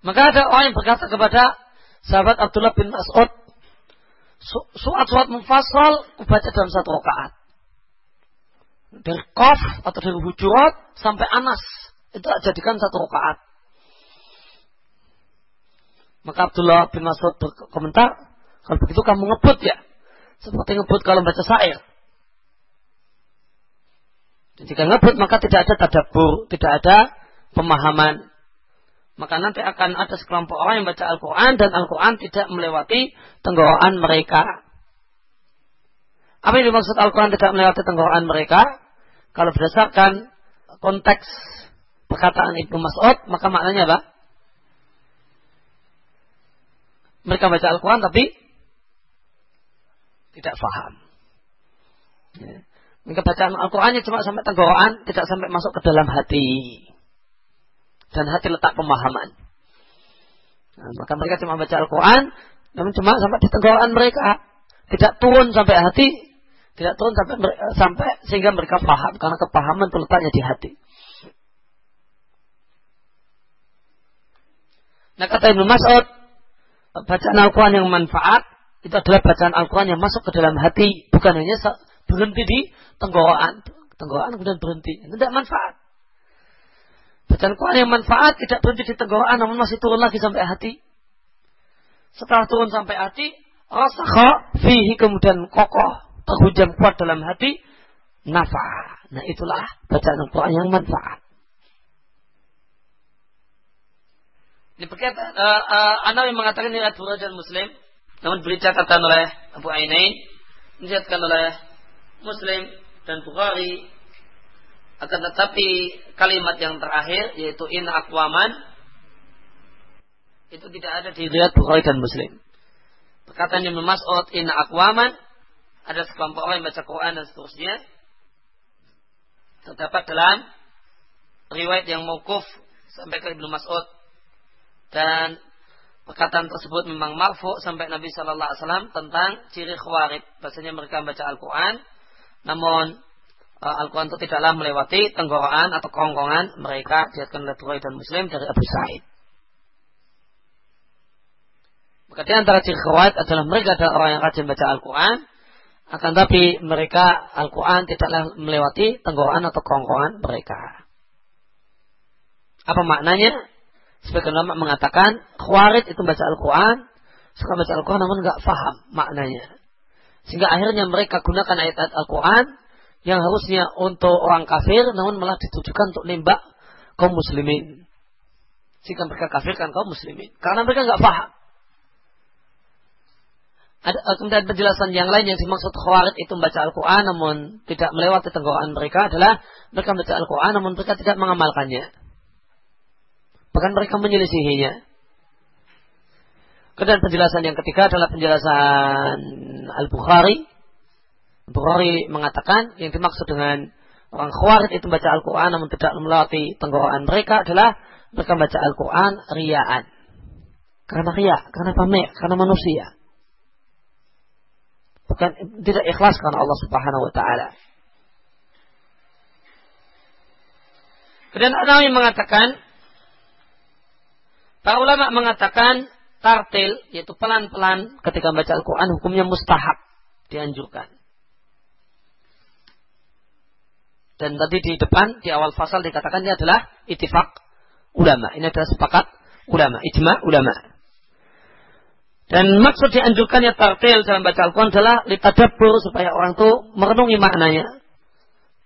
[SPEAKER 1] Maka ada orang yang berkata kepada sahabat Abdullah bin Mas'ud, suat-suat mufasal baca dalam satu rakaat. Dari Qaf atau dari Hujurat sampai Anas. Itu jadikan satu rakaat. Maka Abdullah bin Mas'ud berkomentar, kalau begitu kamu ngebut ya. Seperti ngebut kalau baca syair. Jika ngebut maka tidak ada tadabur, tidak ada pemahaman. Maka nanti akan ada sekelompok orang yang baca Al-Quran dan Al-Quran tidak melewati tenggorokan mereka. Apa yang dimaksud Al-Quran tidak melewati tenggorokan mereka? Kalau berdasarkan konteks perkataan Ibnu Mas'ud, maka maknanya apa? mereka baca Al-Quran tapi tidak faham. Ya. Mereka bacaan Al-Qurannya cuma sampai tenggorokan, tidak sampai masuk ke dalam hati. Dan hati letak pemahaman. Nah, maka mereka cuma baca Al-Quran, namun cuma sampai di tenggorokan mereka. Tidak turun sampai hati, tidak turun sampai sampai sehingga mereka paham karena kepahaman terletaknya di hati. Nah kata Ibnu Mas'ud, bacaan Al-Quran yang manfaat itu adalah bacaan Al-Quran yang masuk ke dalam hati, bukan hanya berhenti di tenggorokan, tenggorokan kemudian berhenti. Itu tidak manfaat. Bacaan Al-Quran yang manfaat tidak berhenti di tenggorokan, namun masih turun lagi sampai hati. Setelah turun sampai hati, rasakha fihi kemudian kokoh, terhujam kuat dalam hati. nafa. Nah itulah bacaan Al-Quran yang manfaat. Ini berkata, uh, uh, yang mengatakan ini adalah Muslim, namun beri catatan oleh Abu Ainain, dilihatkan oleh Muslim dan Bukhari, akan tetapi kalimat yang terakhir yaitu in akwaman itu tidak ada di riwayat Bukhari dan Muslim. Perkataan Ibnu Mas'ud in akwaman ada sekelompok orang yang baca Quran dan seterusnya terdapat dalam riwayat yang mukuf sampai ke Ibnu Mas'ud dan perkataan tersebut memang marfu sampai Nabi Shallallahu Alaihi Wasallam tentang ciri khawarij bahasanya mereka membaca Al-Quran namun uh, Al-Quran itu tidaklah melewati tenggorokan atau kerongkongan mereka diatkan oleh Bukhari dan Muslim dari Abu Sa'id maka di antara ciri khawarij adalah mereka adalah orang yang rajin baca Al-Quran akan tapi mereka Al-Quran tidaklah melewati tenggorokan atau kerongkongan mereka. Apa maknanya? Sebagian ulama mengatakan Khawarij itu baca Al-Quran, suka baca Al-Quran namun nggak faham maknanya. Sehingga akhirnya mereka gunakan ayat-ayat Al-Quran yang harusnya untuk orang kafir namun malah ditujukan untuk nembak kaum muslimin. Sehingga mereka kafirkan kaum muslimin. Karena mereka nggak faham. Ada, eh, kemudian penjelasan yang lain yang dimaksud khawarij itu membaca Al-Quran namun tidak melewati tenggorokan mereka adalah mereka membaca Al-Quran namun mereka tidak mengamalkannya. Bahkan mereka menyelisihinya. Kemudian penjelasan yang ketiga adalah penjelasan Al-Bukhari. Bukhari mengatakan yang dimaksud dengan orang khawarij itu membaca Al-Quran namun tidak melewati tenggorokan mereka adalah mereka membaca Al-Quran riaan. Karena riak, karena pamer, karena manusia bukan tidak ikhlas karena Allah Subhanahu wa taala. Kemudian yang mengatakan para ulama mengatakan tartil yaitu pelan-pelan ketika membaca Al-Qur'an hukumnya mustahab dianjurkan. Dan tadi di depan di awal fasal dikatakan ini adalah itifak ulama. Ini adalah sepakat ulama, ijma ulama. Dan maksud dianjurkannya tartil dalam baca Al-Quran adalah litadabbur supaya orang itu merenungi maknanya.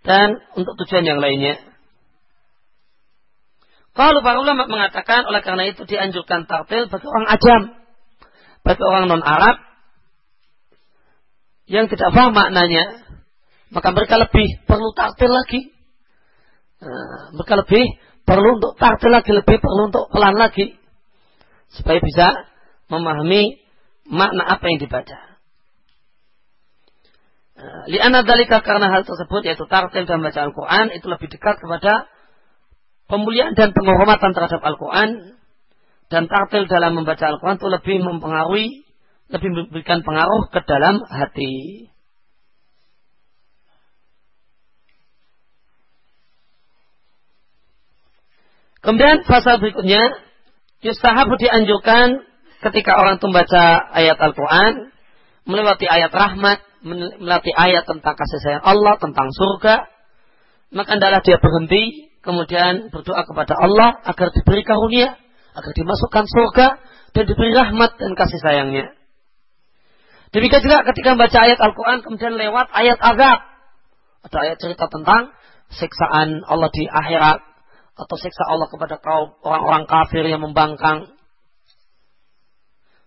[SPEAKER 1] Dan untuk tujuan yang lainnya. Kalau para ulama mengatakan oleh karena itu dianjurkan tartil bagi orang ajam. Bagi orang non-Arab. Yang tidak paham maknanya. Maka mereka lebih perlu tartil lagi. Nah, mereka lebih perlu untuk tartil lagi. Lebih perlu untuk pelan lagi. Supaya bisa memahami makna apa yang dibaca. Eh, lianna dalika karena hal tersebut yaitu tartil dan baca Al-Quran itu lebih dekat kepada pemuliaan dan penghormatan terhadap Al-Quran dan tartil dalam membaca Al-Quran itu lebih mempengaruhi lebih memberikan pengaruh ke dalam hati. Kemudian fasa berikutnya yustahabu dianjurkan ketika orang itu membaca ayat Al-Quran, melewati ayat rahmat, melewati ayat tentang kasih sayang Allah, tentang surga, maka adalah dia berhenti, kemudian berdoa kepada Allah agar diberi karunia, agar dimasukkan surga, dan diberi rahmat dan kasih sayangnya. Demikian juga ketika membaca ayat Al-Quran, kemudian lewat ayat azab. Atau ayat cerita tentang siksaan Allah di akhirat. Atau siksa Allah kepada kaum orang-orang kafir yang membangkang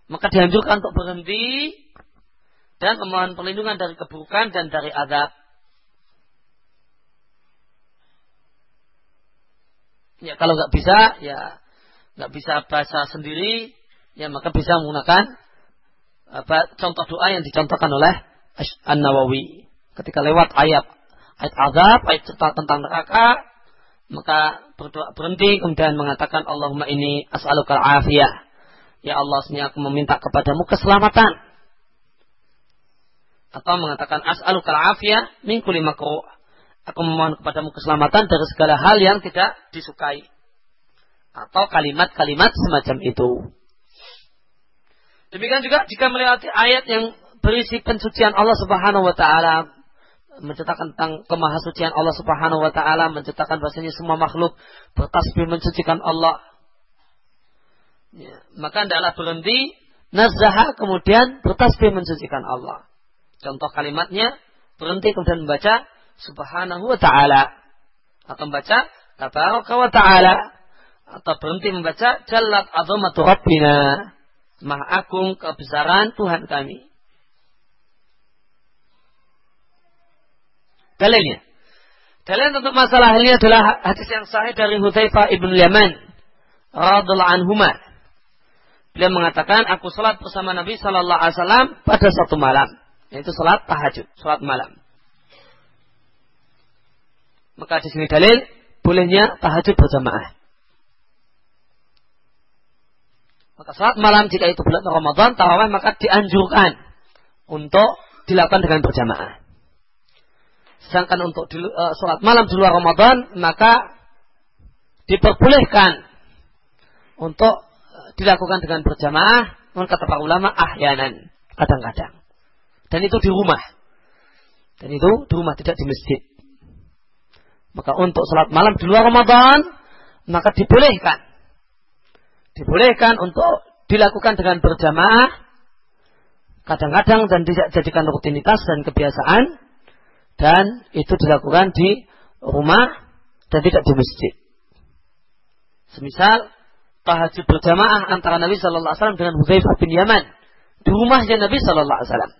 [SPEAKER 1] maka dianjurkan untuk berhenti dan memohon perlindungan dari keburukan dan dari adab. Ya kalau nggak bisa, ya nggak bisa bahasa sendiri, ya maka bisa menggunakan apa, contoh doa yang dicontohkan oleh An Nawawi ketika lewat ayat ayat azab, ayat cerita tentang neraka, maka berdoa berhenti kemudian mengatakan Allahumma ini as'alukal afiyah Ya Allah, sini aku meminta kepadamu keselamatan. Atau mengatakan as'alukal afiyah min kulli makruh. Aku memohon kepadamu keselamatan dari segala hal yang tidak disukai. Atau kalimat-kalimat semacam itu. Demikian juga jika melewati ayat yang berisi pensucian Allah Subhanahu wa taala menceritakan tentang kemahasucian Allah Subhanahu wa taala, menceritakan bahasanya semua makhluk bertasbih mensucikan Allah, Ya, maka adalah berhenti nazaha kemudian bertasbih mensucikan Allah. Contoh kalimatnya berhenti kemudian membaca Subhanahu wa taala. Atau membaca Tabaraka wa taala atau berhenti membaca Jallat azamatu Rabbina. Maha agung kebesaran Tuhan kami. Dalilnya. Dalil untuk masalah ini adalah hadis yang sahih dari Hudzaifah ibn Yaman radhiallahu anhuma. Beliau mengatakan, aku salat bersama Nabi Shallallahu Alaihi Wasallam pada satu malam, yaitu salat tahajud, salat malam. Maka di sini dalil bolehnya tahajud berjamaah. Maka salat malam jika itu bulan Ramadan, tarawih maka dianjurkan untuk dilakukan dengan berjamaah. Sedangkan untuk di, uh, sholat malam di luar Ramadan maka diperbolehkan untuk uh, dilakukan dengan berjamaah. Menurut kata para ulama ahyanan kadang-kadang. Dan itu di rumah. Dan itu di rumah tidak di masjid. Maka untuk sholat malam di luar Ramadan maka dibolehkan. Dibolehkan untuk dilakukan dengan berjamaah kadang-kadang dan tidak jadikan rutinitas dan kebiasaan dan itu dilakukan di rumah dan tidak di masjid. Semisal tahajud berjamaah antara Nabi Shallallahu Alaihi Wasallam dengan Hudzaifah bin Yaman di rumahnya Nabi Shallallahu Alaihi Wasallam.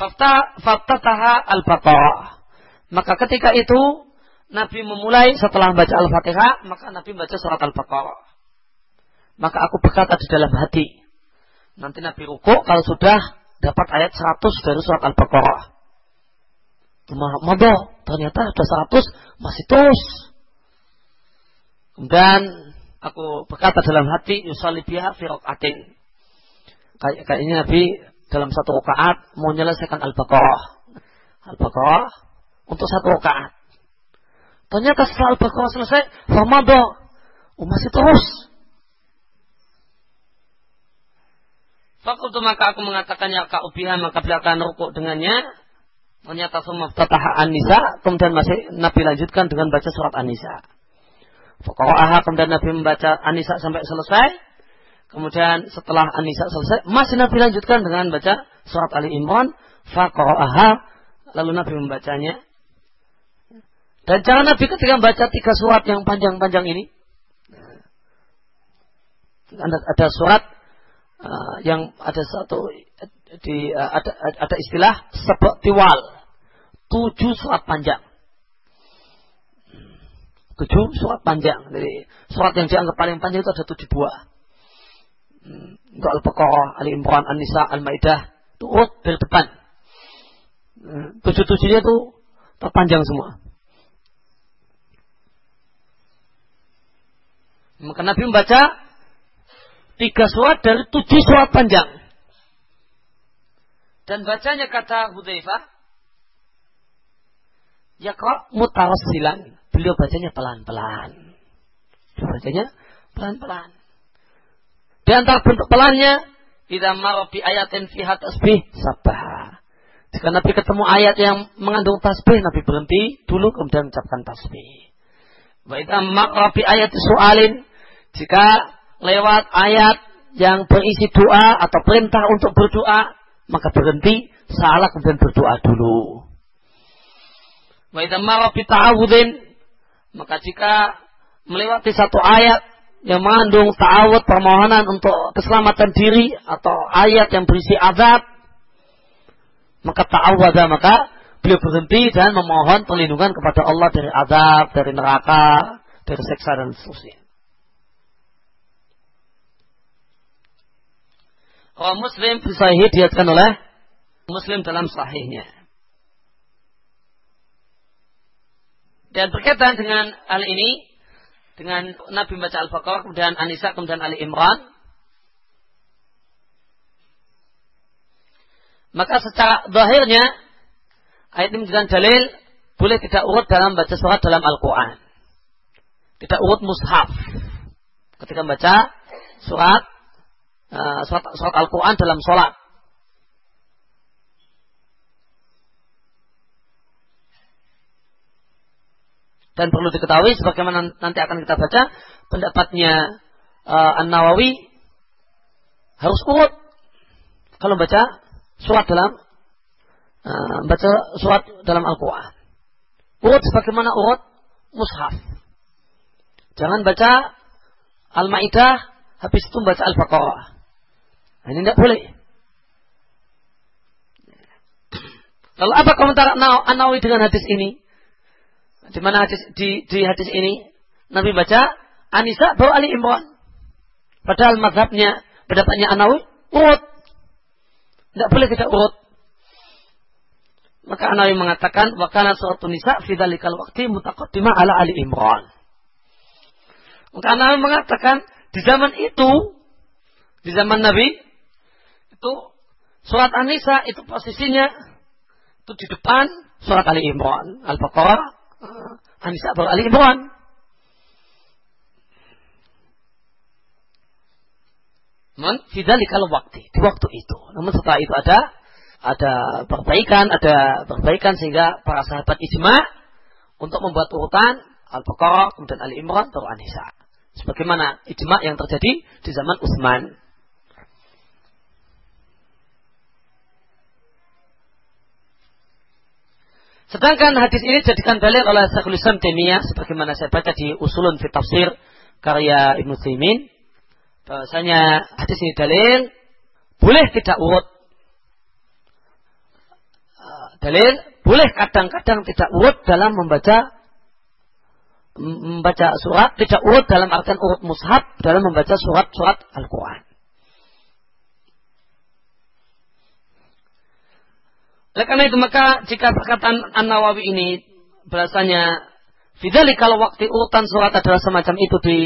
[SPEAKER 1] Faftataha al-Baqarah. Maka ketika itu Nabi memulai setelah membaca Al-Fatihah, maka Nabi membaca surat Al-Baqarah. Maka aku berkata di dalam hati, nanti Nabi rukuk kalau sudah dapat ayat 100 dari surat Al-Baqarah. Modo, ternyata sudah 100 masih terus. Dan aku berkata dalam hati yusalli biha. Kayak kayaknya Nabi dalam satu rakaat mau menyelesaikan Al-Baqarah. Al-Baqarah untuk satu rakaat. Ternyata setelah Al-Baqarah selesai, Ramadan, oh, masih terus. Fakultu maka aku mengatakan ya ubiha maka beliau akan rukuk dengannya. Ternyata semua tataha An-Nisa. Kemudian masih Nabi lanjutkan dengan baca surat An-Nisa. Fakoraha kemudian Nabi membaca An-Nisa sampai selesai. Kemudian setelah An-Nisa selesai. Masih Nabi lanjutkan dengan baca surat Ali Imran. Fakoraha. Lalu Nabi membacanya. Dan cara Nabi ketika membaca tiga surat yang panjang-panjang ini. Ada, surat uh, yang ada satu di uh, ada ada istilah sebab tujuh surat panjang tujuh surat panjang jadi surat yang dianggap paling panjang itu ada tujuh buah untuk Al-Baqarah, Ali Imran, An-Nisa, Al-Maidah itu urut dari depan hmm, tujuh-tujuhnya itu terpanjang semua maka Nabi membaca tiga surat dari tujuh surat panjang. Dan bacanya kata Hudzaifah, ya kok mutarassilan. Beliau bacanya pelan-pelan. Bacanya pelan-pelan. Di antara bentuk pelannya, marah di ayatin fihat tasbih sabah. Jika Nabi ketemu ayat yang mengandung tasbih, Nabi berhenti dulu kemudian mengucapkan tasbih. Wa idza marra bi ayat su'alin, jika lewat ayat yang berisi doa atau perintah untuk berdoa, maka berhenti, salah kemudian berdoa dulu. Wa idza maka jika melewati satu ayat yang mengandung ta'awud permohonan untuk keselamatan diri atau ayat yang berisi azab, maka ta'awudha maka beliau berhenti dan memohon perlindungan kepada Allah dari azab, dari neraka, dari seksa dan seterusnya. Kalau Muslim sahih diatkan oleh Muslim dalam sahihnya. Dan berkaitan dengan hal ini, dengan Nabi membaca Al-Baqarah, kemudian Anisa, kemudian Ali Imran, maka secara zahirnya ayat ini menjadikan dalil boleh tidak urut dalam baca surat dalam Al-Quran. Tidak urut mushaf. Ketika membaca surat uh, surat, surat Al-Quran dalam sholat. Dan perlu diketahui sebagaimana nanti akan kita baca pendapatnya uh, An-Nawawi harus urut kalau baca surat dalam uh, baca surat dalam Al-Quran. Urut sebagaimana urut mushaf. Jangan baca Al-Ma'idah, habis itu baca Al-Baqarah. Nah, ini tidak boleh. Lalu apa komentar An-Nawawi dengan hadis ini? Di mana hadis di, di hadis ini Nabi baca Anisa baru Ali Imran. Padahal mazhabnya pendapatnya An-Nawawi urut. Tidak boleh tidak urut. Maka Anawi mengatakan wakana suatu nisa fidalikal waktu mutaqaddimah ala Ali Imran. Maka Anawi mengatakan di zaman itu, di zaman Nabi, itu surat An-Nisa itu posisinya itu di depan surat Ali Imran. Al-Baqarah, An-Nisa baru Ali Imran. Namun, fidalikal waktu, di waktu itu. Namun setelah itu ada ada perbaikan, ada perbaikan sehingga para sahabat ijma untuk membuat urutan Al-Baqarah, kemudian Ali Imran, baru An-Nisa. Sebagaimana ijma yang terjadi di zaman Utsman. Sedangkan hadis ini jadikan dalil oleh Syekhul Islam sebagaimana saya baca di Usulun fi Tafsir karya Ibnu Taimin bahwasanya hadis ini dalil boleh tidak urut dalil boleh kadang-kadang tidak urut dalam membaca membaca surat tidak urut dalam artian urut mushaf dalam membaca surat-surat Al-Quran. Oleh karena itu maka jika perkataan An-Nawawi ini bahasanya Fidali kalau waktu urutan surat adalah semacam itu di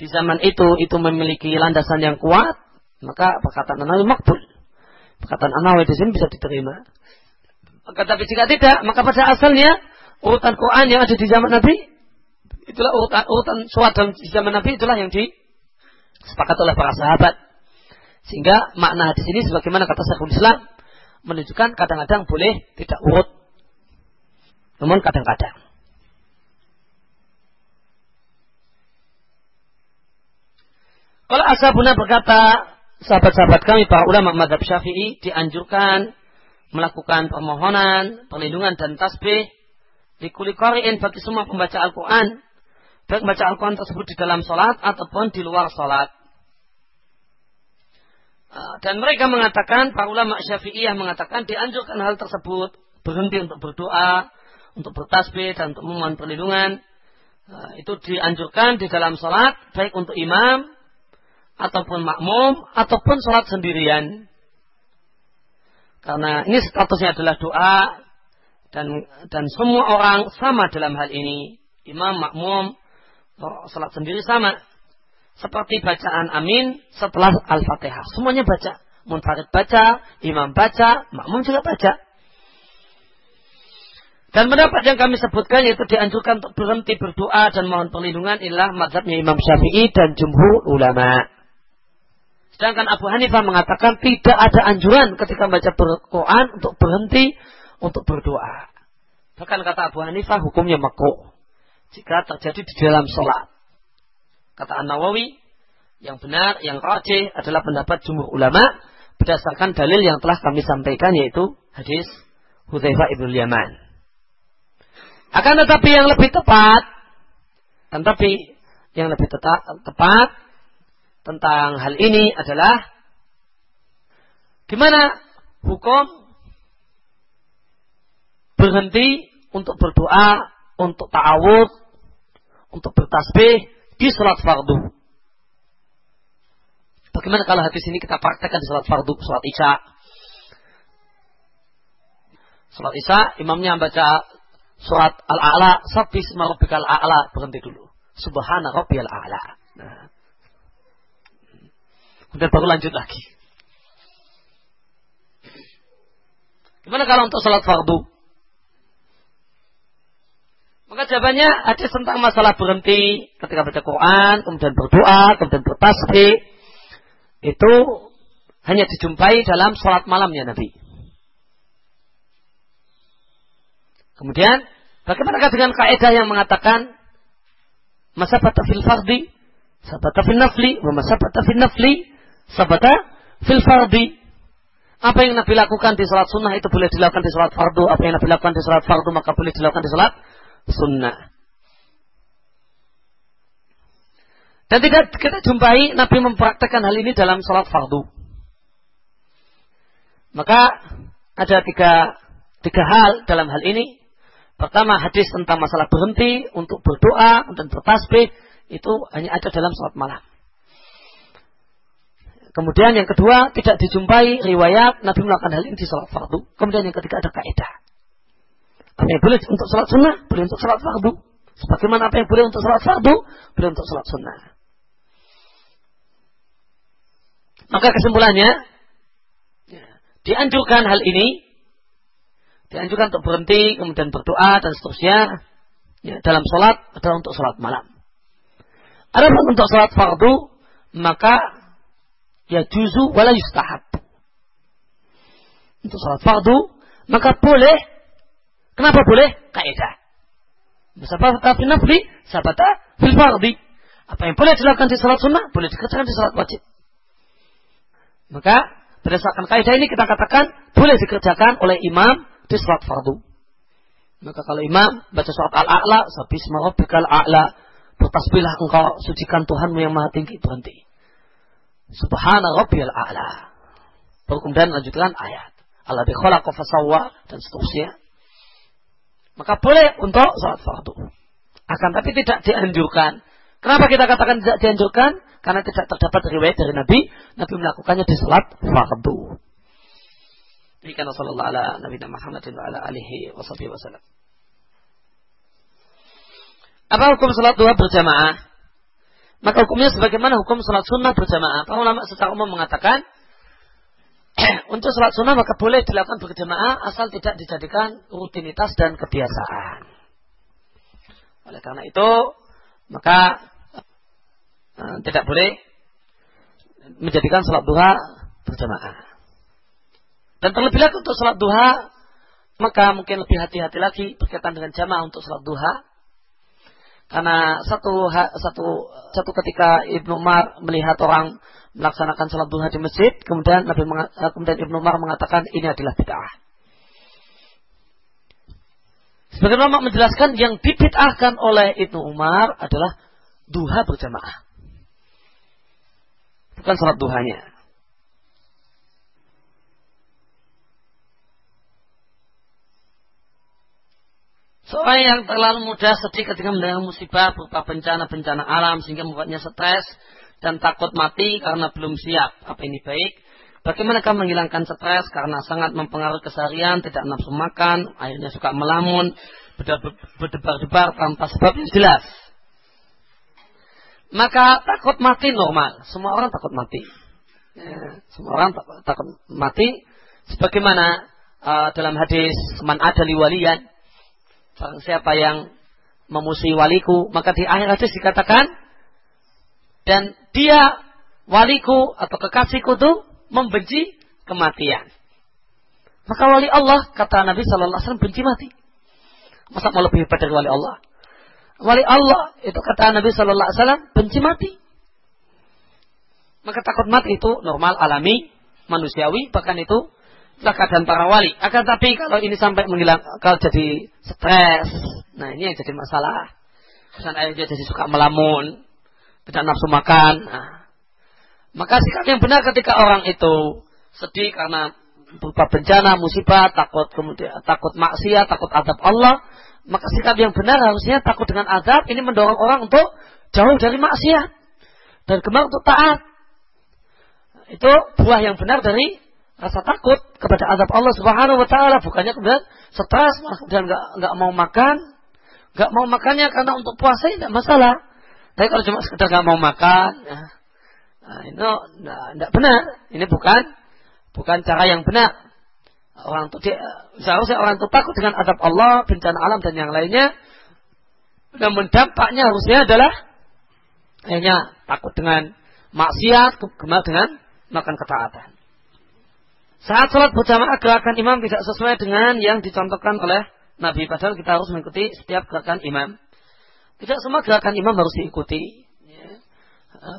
[SPEAKER 1] di zaman itu itu memiliki landasan yang kuat, maka perkataan An-Nawawi makbul. Perkataan An-Nawawi di sini bisa diterima. Tapi jika tidak, maka pada asalnya urutan Quran yang ada di zaman Nabi itulah urutan urutan surat di zaman Nabi itulah yang disepakati oleh para sahabat. Sehingga makna hadis ini sebagaimana kata Syekhul Islam menunjukkan kadang-kadang boleh tidak urut. Namun kadang-kadang. Kalau Ashabuna berkata, sahabat-sahabat kami para ulama madhab syafi'i dianjurkan melakukan permohonan, perlindungan dan tasbih likuli qari'in bagi semua pembaca Al-Quran baik membaca Al-Quran tersebut di dalam sholat ataupun di luar sholat. Ah, dan mereka mengatakan, para ulama syafi'iyah mengatakan dianjurkan hal tersebut berhenti untuk berdoa, untuk bertasbih dan untuk memohon perlindungan. Ah, itu dianjurkan di dalam sholat, baik untuk imam, ataupun makmum, ataupun sholat sendirian. Karena ini statusnya adalah doa dan dan semua orang sama dalam hal ini. Imam, makmum, salat sendiri sama. Seperti bacaan amin setelah Al-Fatihah. Semuanya baca. Munfarid baca, imam baca, makmum juga baca. Dan pendapat yang kami sebutkan yaitu dianjurkan untuk berhenti berdoa dan mohon perlindungan ialah mazhabnya Imam Syafi'i dan jumhur ulama. Sedangkan Abu Hanifah mengatakan tidak ada anjuran ketika membaca Quran untuk berhenti untuk berdoa. Bahkan kata Abu Hanifah hukumnya makruh jika terjadi di dalam sholat. Kata An Nawawi yang benar, yang rajih adalah pendapat jumhur ulama berdasarkan dalil yang telah kami sampaikan yaitu hadis Hudzaifah ibn Yaman. Akan tetapi yang lebih tepat, tetapi yang lebih tepat tentang hal ini adalah di mana hukum berhenti untuk berdoa, untuk ta'awud, untuk bertasbih di sholat fardu. Bagaimana kalau hadis ini kita praktekkan di sholat fardu, sholat isya? Sholat isya, imamnya baca surat al-a'la, sabbi rabbikal a'la, berhenti dulu. Subhana rabbiyal a'la. Nah, Kemudian baru lanjut lagi. Gimana kalau untuk sholat fardu? Maka jawabannya ada tentang masalah berhenti ketika baca Quran, kemudian berdoa, kemudian bertasbih. Itu hanya dijumpai dalam sholat malamnya Nabi. Kemudian, bagaimana dengan kaidah yang mengatakan masa fil fardi, sabata fil nafli, wa masa fil nafli, sabata fil fardi. Apa yang Nabi lakukan di sholat sunnah itu boleh dilakukan di sholat fardu. Apa yang Nabi lakukan di sholat fardu maka boleh dilakukan di sholat sunnah. Dan tidak kita jumpai Nabi mempraktekkan hal ini dalam sholat fardu. Maka ada tiga, tiga hal dalam hal ini. Pertama hadis tentang masalah berhenti untuk berdoa dan bertasbih itu hanya ada dalam sholat malam. Kemudian yang kedua tidak dijumpai riwayat Nabi melakukan hal ini di sholat fardu. Kemudian yang ketiga ada kaidah. Apa yang boleh untuk sholat sunnah, boleh untuk sholat fardu. Sebagaimana apa yang boleh untuk sholat fardu, boleh untuk sholat sunnah. Maka kesimpulannya, ya, dianjurkan hal ini dianjurkan untuk berhenti, kemudian berdoa dan seterusnya ya, dalam sholat adalah untuk sholat malam. Adapun untuk sholat fardu maka ya juzu wala yustahab. Untuk sholat fardu maka boleh. Kenapa boleh? Kaidah. Sabata fi nafli, sabata fil fardi. Apa yang boleh dilakukan di sholat sunnah, boleh dikerjakan di sholat wajib. Maka berdasarkan kaidah ini kita katakan boleh dikerjakan oleh imam di sholat fardu. Maka kalau imam baca surat al-a'la, sabisma rabbikal a'la, bertasbihlah engkau sucikan Tuhanmu yang maha tinggi berhenti. Subhana rabbiyal a'la. Lanjutkan ayat. Allah khalaqa fasawwa dan seterusnya. Maka boleh untuk sholat fardu. Akan tapi tidak dianjurkan. Kenapa kita katakan tidak dianjurkan? Karena tidak terdapat riwayat dari Nabi. Nabi melakukannya di sholat fardu. Demikian Rasulullah ala Nabi Muhammad wa ala alihi wa wasallam. Apa hukum salat duha berjamaah? Maka hukumnya sebagaimana hukum salat sunnah berjamaah. Para ulama secara umum mengatakan untuk salat sunnah maka boleh dilakukan berjamaah asal tidak dijadikan rutinitas dan kebiasaan. Oleh karena itu maka uh, tidak boleh menjadikan salat duha berjamaah. Dan terlebih lagi untuk sholat duha, maka mungkin lebih hati-hati lagi berkaitan dengan jamaah untuk sholat duha. Karena satu satu satu ketika Ibnu Umar melihat orang melaksanakan sholat duha di masjid, kemudian Nabi kemudian Ibnu Umar mengatakan ini adalah bid'ah. Sebagian ulama menjelaskan yang dibid'ahkan oleh Ibnu Umar adalah duha berjamaah. Bukan sholat duhanya. Seorang yang terlalu mudah sedih ketika mendengar musibah berupa bencana-bencana alam sehingga membuatnya stres dan takut mati karena belum siap. Apa ini baik? Bagaimana kamu menghilangkan stres karena sangat mempengaruhi keseharian, tidak nafsu makan, akhirnya suka melamun, berdebar-debar tanpa sebab yang jelas. Maka takut mati normal. Semua orang takut mati. Ya, semua orang takut mati. Sebagaimana uh, dalam hadis man adali waliyan Barang siapa yang memusuhi waliku, maka di akhir hadis dikatakan dan dia waliku atau kekasihku itu membenci kematian. Maka wali Allah kata Nabi Shallallahu Alaihi Wasallam benci mati. Masa mau lebih hebat dari wali Allah? Wali Allah itu kata Nabi Shallallahu Alaihi Wasallam benci mati. Maka takut mati itu normal alami manusiawi bahkan itu itulah keadaan para wali. Akan tapi kalau ini sampai menghilang, kalau jadi stres, nah ini yang jadi masalah. Dan akhirnya jadi suka melamun, tidak nafsu makan. Nah. Maka sikap yang benar ketika orang itu sedih karena berupa bencana, musibah, takut kemudian takut maksiat, takut adab Allah, maka sikap yang benar harusnya takut dengan adab ini mendorong orang untuk jauh dari maksiat dan gemar untuk taat. Itu buah yang benar dari rasa takut kepada azab Allah Subhanahu wa taala bukannya kemudian stres kemudian nggak nggak mau makan nggak mau makannya karena untuk puasa tidak masalah tapi kalau cuma sekedar nggak mau makan ya, nah, itu tidak benar. Ini bukan bukan cara yang benar. Orang itu seharusnya orang itu takut dengan azab Allah bencana alam dan yang lainnya. Namun dampaknya harusnya adalah hanya takut dengan maksiat gemar dengan makan ketaatan. Saat sholat berjamaah gerakan imam tidak sesuai dengan yang dicontohkan oleh Nabi. Padahal kita harus mengikuti setiap gerakan imam. Tidak semua gerakan imam harus diikuti. Ya.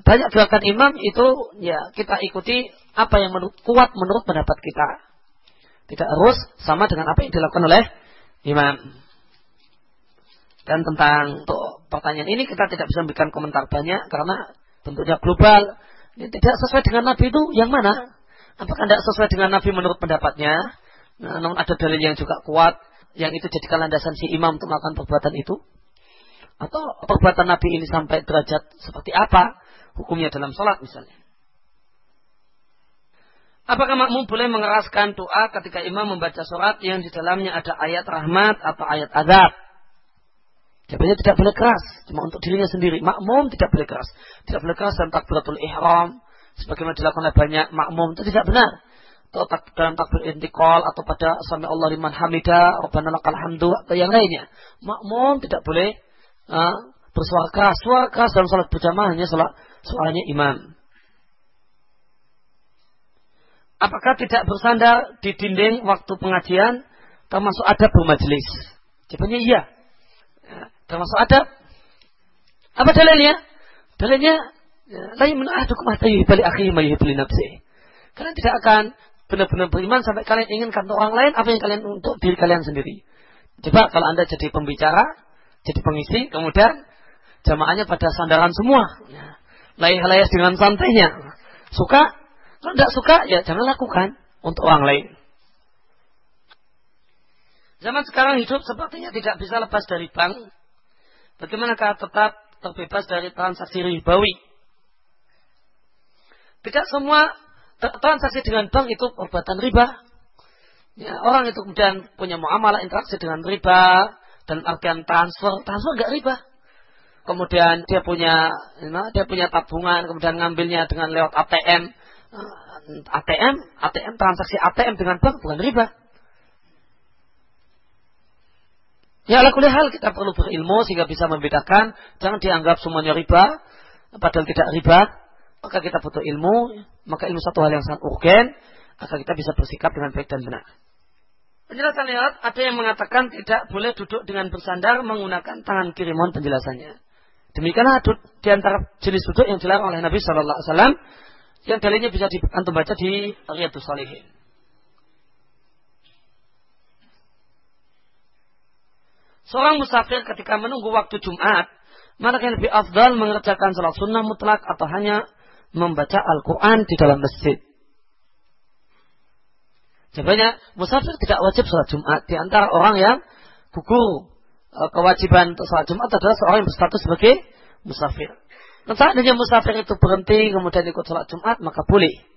[SPEAKER 1] banyak gerakan imam itu ya kita ikuti apa yang menurut, kuat menurut pendapat kita. Tidak harus sama dengan apa yang dilakukan oleh imam. Dan tentang untuk pertanyaan ini kita tidak bisa memberikan komentar banyak karena bentuknya global. Ini tidak sesuai dengan Nabi itu yang mana? Apakah tidak sesuai dengan Nabi menurut pendapatnya? Nah, namun ada dalil yang juga kuat yang itu jadikan landasan si imam untuk melakukan perbuatan itu. Atau perbuatan Nabi ini sampai derajat seperti apa? Hukumnya dalam sholat misalnya. Apakah makmum boleh mengeraskan doa ketika imam membaca surat yang di dalamnya ada ayat rahmat atau ayat azab? Jawabannya tidak boleh keras, cuma untuk dirinya sendiri. Makmum tidak boleh keras. Tidak boleh keras dalam takbiratul ihram, sebagaimana dilakukan oleh banyak makmum itu tidak benar. Atau dalam takbir intikal atau pada sami Allah liman hamida, Rabbana lakal hamdu atau yang lainnya. Makmum tidak boleh uh. Suara keras dalam salat berjamaah hanya salat suaranya imam. Apakah tidak bersandar di dinding waktu pengajian termasuk ada bermajelis? Jawabannya iya. Ya, termasuk adab. Apa dalilnya? Dalilnya ya, la yumna'adukum hatta yuhibbali akhihi ma yuhibbu. Kalian tidak akan benar-benar beriman sampai kalian inginkan untuk orang lain apa yang kalian untuk diri kalian sendiri. Coba kalau Anda jadi pembicara, jadi pengisi, kemudian jamaahnya pada sandaran semua. Ya. Layah-layah dengan santainya. Suka? Kalau tidak suka, ya jangan lakukan untuk orang lain. Zaman sekarang hidup sepertinya tidak bisa lepas dari bank. Bagaimanakah tetap terbebas dari transaksi ribawi? Tidak semua transaksi dengan bank itu perbuatan riba. Ya, orang itu kemudian punya muamalah interaksi dengan riba dan artian transfer, transfer enggak riba. Kemudian dia punya dia punya tabungan, kemudian ngambilnya dengan lewat ATM. ATM, ATM transaksi ATM dengan bank bukan riba. Ya ala hal kita perlu berilmu sehingga bisa membedakan. Jangan dianggap semuanya riba. Padahal tidak riba. Maka kita butuh ilmu. Maka ilmu satu hal yang sangat urgen. Agar kita bisa bersikap dengan baik dan benar. Penjelasan lihat ada yang mengatakan tidak boleh duduk dengan bersandar menggunakan tangan kiri. Mohon penjelasannya. Demikianlah di antara jenis duduk yang dilarang oleh Nabi Shallallahu Alaihi Wasallam yang dalilnya bisa diantum baca di Riyadus Salihin. Seorang musafir ketika menunggu waktu Jumat, mana yang lebih afdal mengerjakan salat sunnah mutlak atau hanya membaca Al-Quran di dalam masjid? Jawabannya, musafir tidak wajib sholat Jumat. Di antara orang yang gugur e, kewajiban untuk sholat Jumat adalah seorang yang berstatus sebagai musafir. Dan seandainya musafir itu berhenti kemudian ikut sholat Jumat, maka boleh.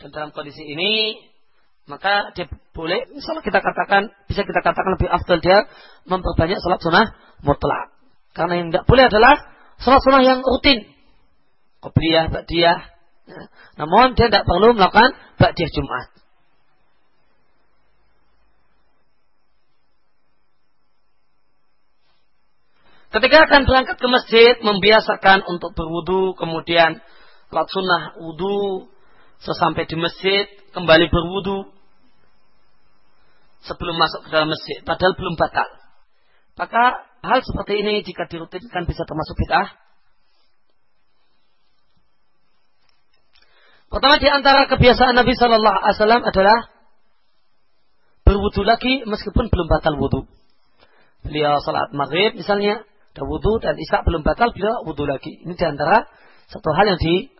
[SPEAKER 1] Dan dalam kondisi ini, maka dia boleh, misalnya kita katakan, bisa kita katakan lebih afdal dia memperbanyak sholat sunnah mutlak. Karena yang tidak boleh adalah sholat sunnah yang rutin. Qobliyah, Ba'diyah. Ya. Namun dia tidak perlu melakukan Ba'diyah Jumat. Ketika akan berangkat ke masjid, membiasakan untuk berwudu, kemudian sholat sunnah wudu, sesampai di masjid, kembali berwudu, sebelum masuk ke dalam masjid, padahal belum batal. Maka hal seperti ini jika dirutinkan bisa termasuk bid'ah. Pertama di antara kebiasaan Nabi Shallallahu Alaihi Wasallam adalah berwudu lagi meskipun belum batal wudu. Beliau salat maghrib misalnya, ada wudu dan isya belum batal, beliau wudu lagi. Ini di antara satu hal yang di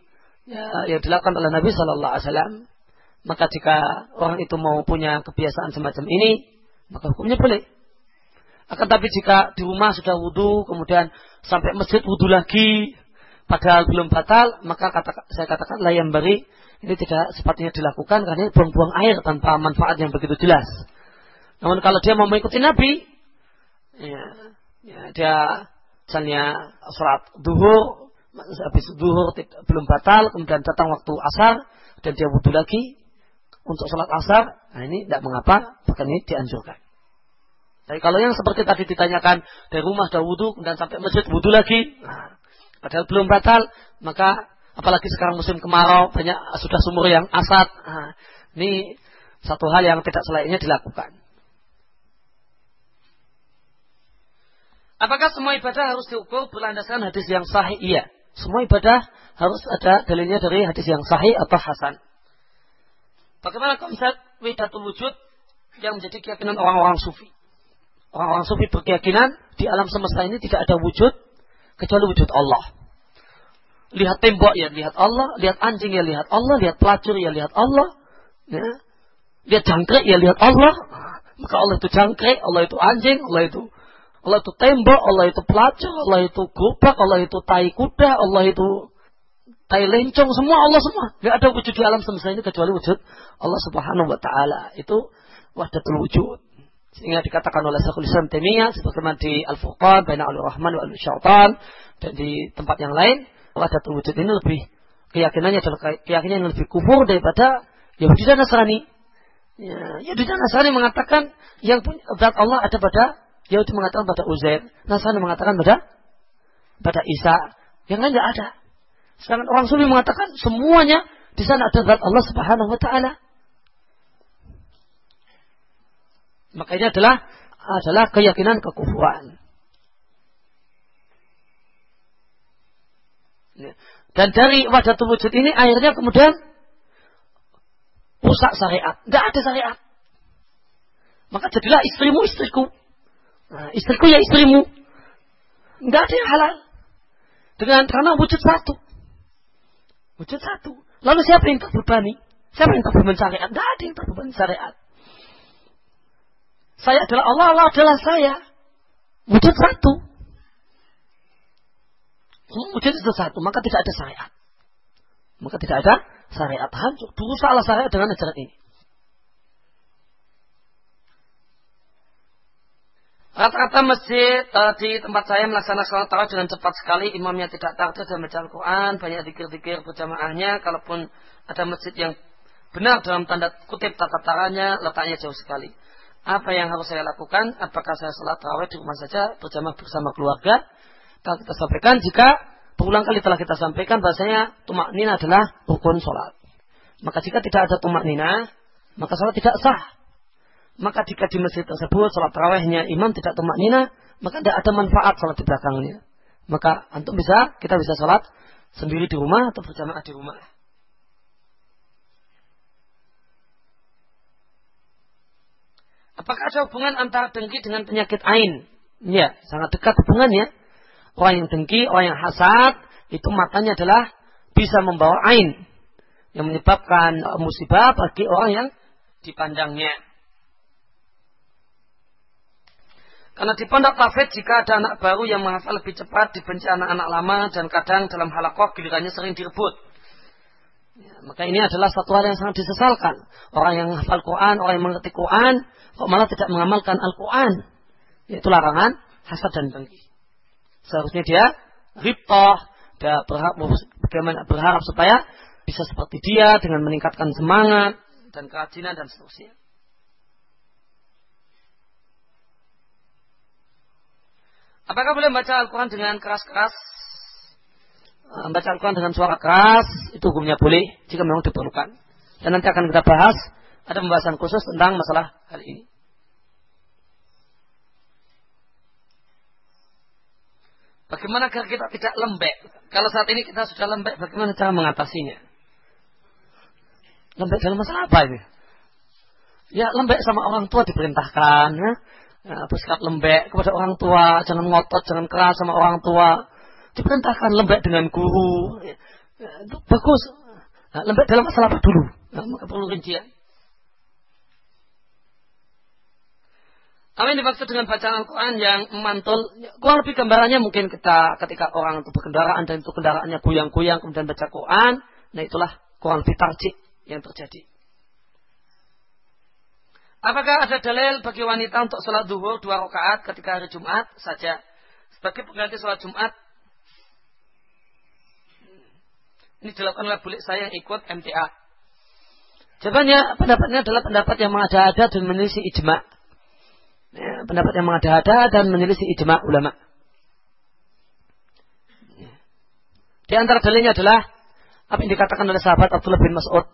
[SPEAKER 1] ya, yang dilakukan oleh Nabi Shallallahu Alaihi Wasallam. Maka jika orang itu mau punya kebiasaan semacam ini, maka hukumnya boleh. Akan tapi jika di rumah sudah wudhu, kemudian sampai masjid wudhu lagi, padahal belum batal, maka kata, saya katakan layan beri, ini tidak sepatutnya dilakukan karena buang-buang air tanpa manfaat yang begitu jelas. Namun kalau dia mau mengikuti Nabi, ya, ya dia misalnya sholat duhur, habis duhur belum batal, kemudian datang waktu asar, dan dia wudhu lagi, untuk sholat asar, nah ini tidak mengapa, bahkan ini dianjurkan. Tapi kalau yang seperti tadi ditanyakan dari rumah sudah wudhu, kemudian sampai masjid wudhu lagi, nah, padahal belum batal, maka apalagi sekarang musim kemarau banyak sudah sumur yang asat, nah, ini satu hal yang tidak selainnya dilakukan. Apakah semua ibadah harus diukur berlandaskan hadis yang sahih? Iya. Semua ibadah harus ada dalilnya dari hadis yang sahih atau hasan. Bagaimana konsep widatul wujud yang menjadi keyakinan orang-orang sufi? Orang-orang sufi berkeyakinan di alam semesta ini tidak ada wujud kecuali wujud Allah. Lihat tembok ya lihat Allah, lihat anjing ya lihat Allah, lihat pelacur ya lihat Allah. Ya. Lihat jangkrik ya lihat Allah. Maka Allah itu jangkrik, Allah itu anjing, Allah itu Allah itu tembok, Allah itu pelacur, Allah itu gubak, Allah itu tai kuda, Allah itu tai lencong, semua Allah semua. Tidak ada wujud di alam semesta ini kecuali wujud Allah subhanahu wa ta'ala. Itu wahdatul wujud. Sehingga dikatakan oleh Syekhul Islam Taimiyah sebagaimana di Al-Furqan, Baina Al-Rahman wa Al-Syaitan dan di tempat yang lain, wahdatul wujud ini lebih keyakinannya adalah keyakinan yang lebih kufur daripada Yahudi dan Nasrani. Ya, Yahudi dan Nasrani mengatakan yang punya Allah ada pada Yahudi mengatakan pada Uzair, Nasrani mengatakan pada pada Isa. Yang lain tidak ada. Sedangkan orang Sufi mengatakan semuanya di sana ada zat Allah Subhanahu wa taala. Makanya adalah adalah keyakinan kekufuran. Ya. Dan dari wajah wujud ini akhirnya kemudian rusak syariat. Tidak ada syariat. Maka jadilah istrimu istriku. Nah, istriku ya istrimu. Enggak ada yang halal. Dengan karena wujud satu. Wujud satu. Lalu siapa yang terbebani? Siapa yang terbebani syariat? Enggak ada yang terbebani syariat. Saya adalah Allah, Allah adalah saya. Wujud satu. Wujud itu satu, maka tidak ada syariat. Maka tidak ada syariat hancur. Dulu salah syariat dengan ajaran ini. Rata-rata masjid uh, di tempat saya melaksanakan sholat tarawih dengan cepat sekali. Imamnya tidak takut dan baca Al-Quran. Banyak dikir-dikir berjamaahnya. Kalaupun ada masjid yang benar dalam tanda kutip tata caranya, letaknya jauh sekali. Apa yang harus saya lakukan? Apakah saya sholat tarawih di rumah saja berjamaah bersama keluarga? Kalau kita sampaikan jika berulang kali telah kita sampaikan bahasanya tumak nina adalah rukun sholat. Maka jika tidak ada tumak nina, maka sholat tidak sah. Maka jika di masjid tersebut sholat tarawehnya imam tidak tumak nina, maka tidak ada manfaat sholat di belakangnya. Maka antum bisa, kita bisa sholat sendiri di rumah atau berjamaah di rumah. Apakah ada hubungan antara dengki dengan penyakit ain? Ya, sangat dekat hubungannya. Orang yang dengki, orang yang hasad, itu matanya adalah bisa membawa ain. Yang menyebabkan musibah bagi orang yang dipandangnya. Karena di pondok tafid jika ada anak baru yang menghafal lebih cepat dibenci anak-anak lama dan kadang dalam halakoh gilirannya sering direbut. Ya, maka ini adalah satu hal yang sangat disesalkan. Orang yang menghafal Quran, orang yang mengerti Quran, kok malah tidak mengamalkan Al-Quran. Yaitu larangan hasad dan dengki. Seharusnya dia riptoh, dia berharap, bagaimana berharap supaya bisa seperti dia dengan meningkatkan semangat dan kerajinan dan seterusnya. Apakah boleh membaca Al-Quran dengan keras-keras? Membaca Al-Quran dengan suara keras, itu hukumnya boleh jika memang diperlukan. Dan nanti akan kita bahas, ada pembahasan khusus tentang masalah hal ini. Bagaimana agar kita tidak lembek? Kalau saat ini kita sudah lembek, bagaimana cara mengatasinya? Lembek dalam masalah apa ini? Ya lembek sama orang tua diperintahkan, ya, bersikap lembek kepada orang tua, jangan ngotot, jangan keras sama orang tua. Diperintahkan lembek dengan guru. Ya, ya, itu bagus. Nah, lembek dalam masalah apa dulu? Nah, maka perlu rincian. Apa yang dimaksud dengan bacaan Al-Quran yang memantul? Kurang lebih gambarannya mungkin kita ketika orang itu berkendaraan dan itu kendaraannya goyang-goyang kemudian baca Quran. Nah itulah kurang lebih tarjik yang terjadi. Apakah ada dalil bagi wanita untuk sholat duhur dua rakaat ketika hari Jumat saja sebagai pengganti sholat Jumat? Ini dilakukan oleh bulik saya yang ikut MTA. Jawabannya pendapatnya adalah pendapat yang mengada-ada dan menyelisih ijma. Ya, pendapat yang mengada-ada dan menyelisih ijma ulama. Di antara dalilnya adalah apa yang dikatakan oleh sahabat Abdullah bin Mas'ud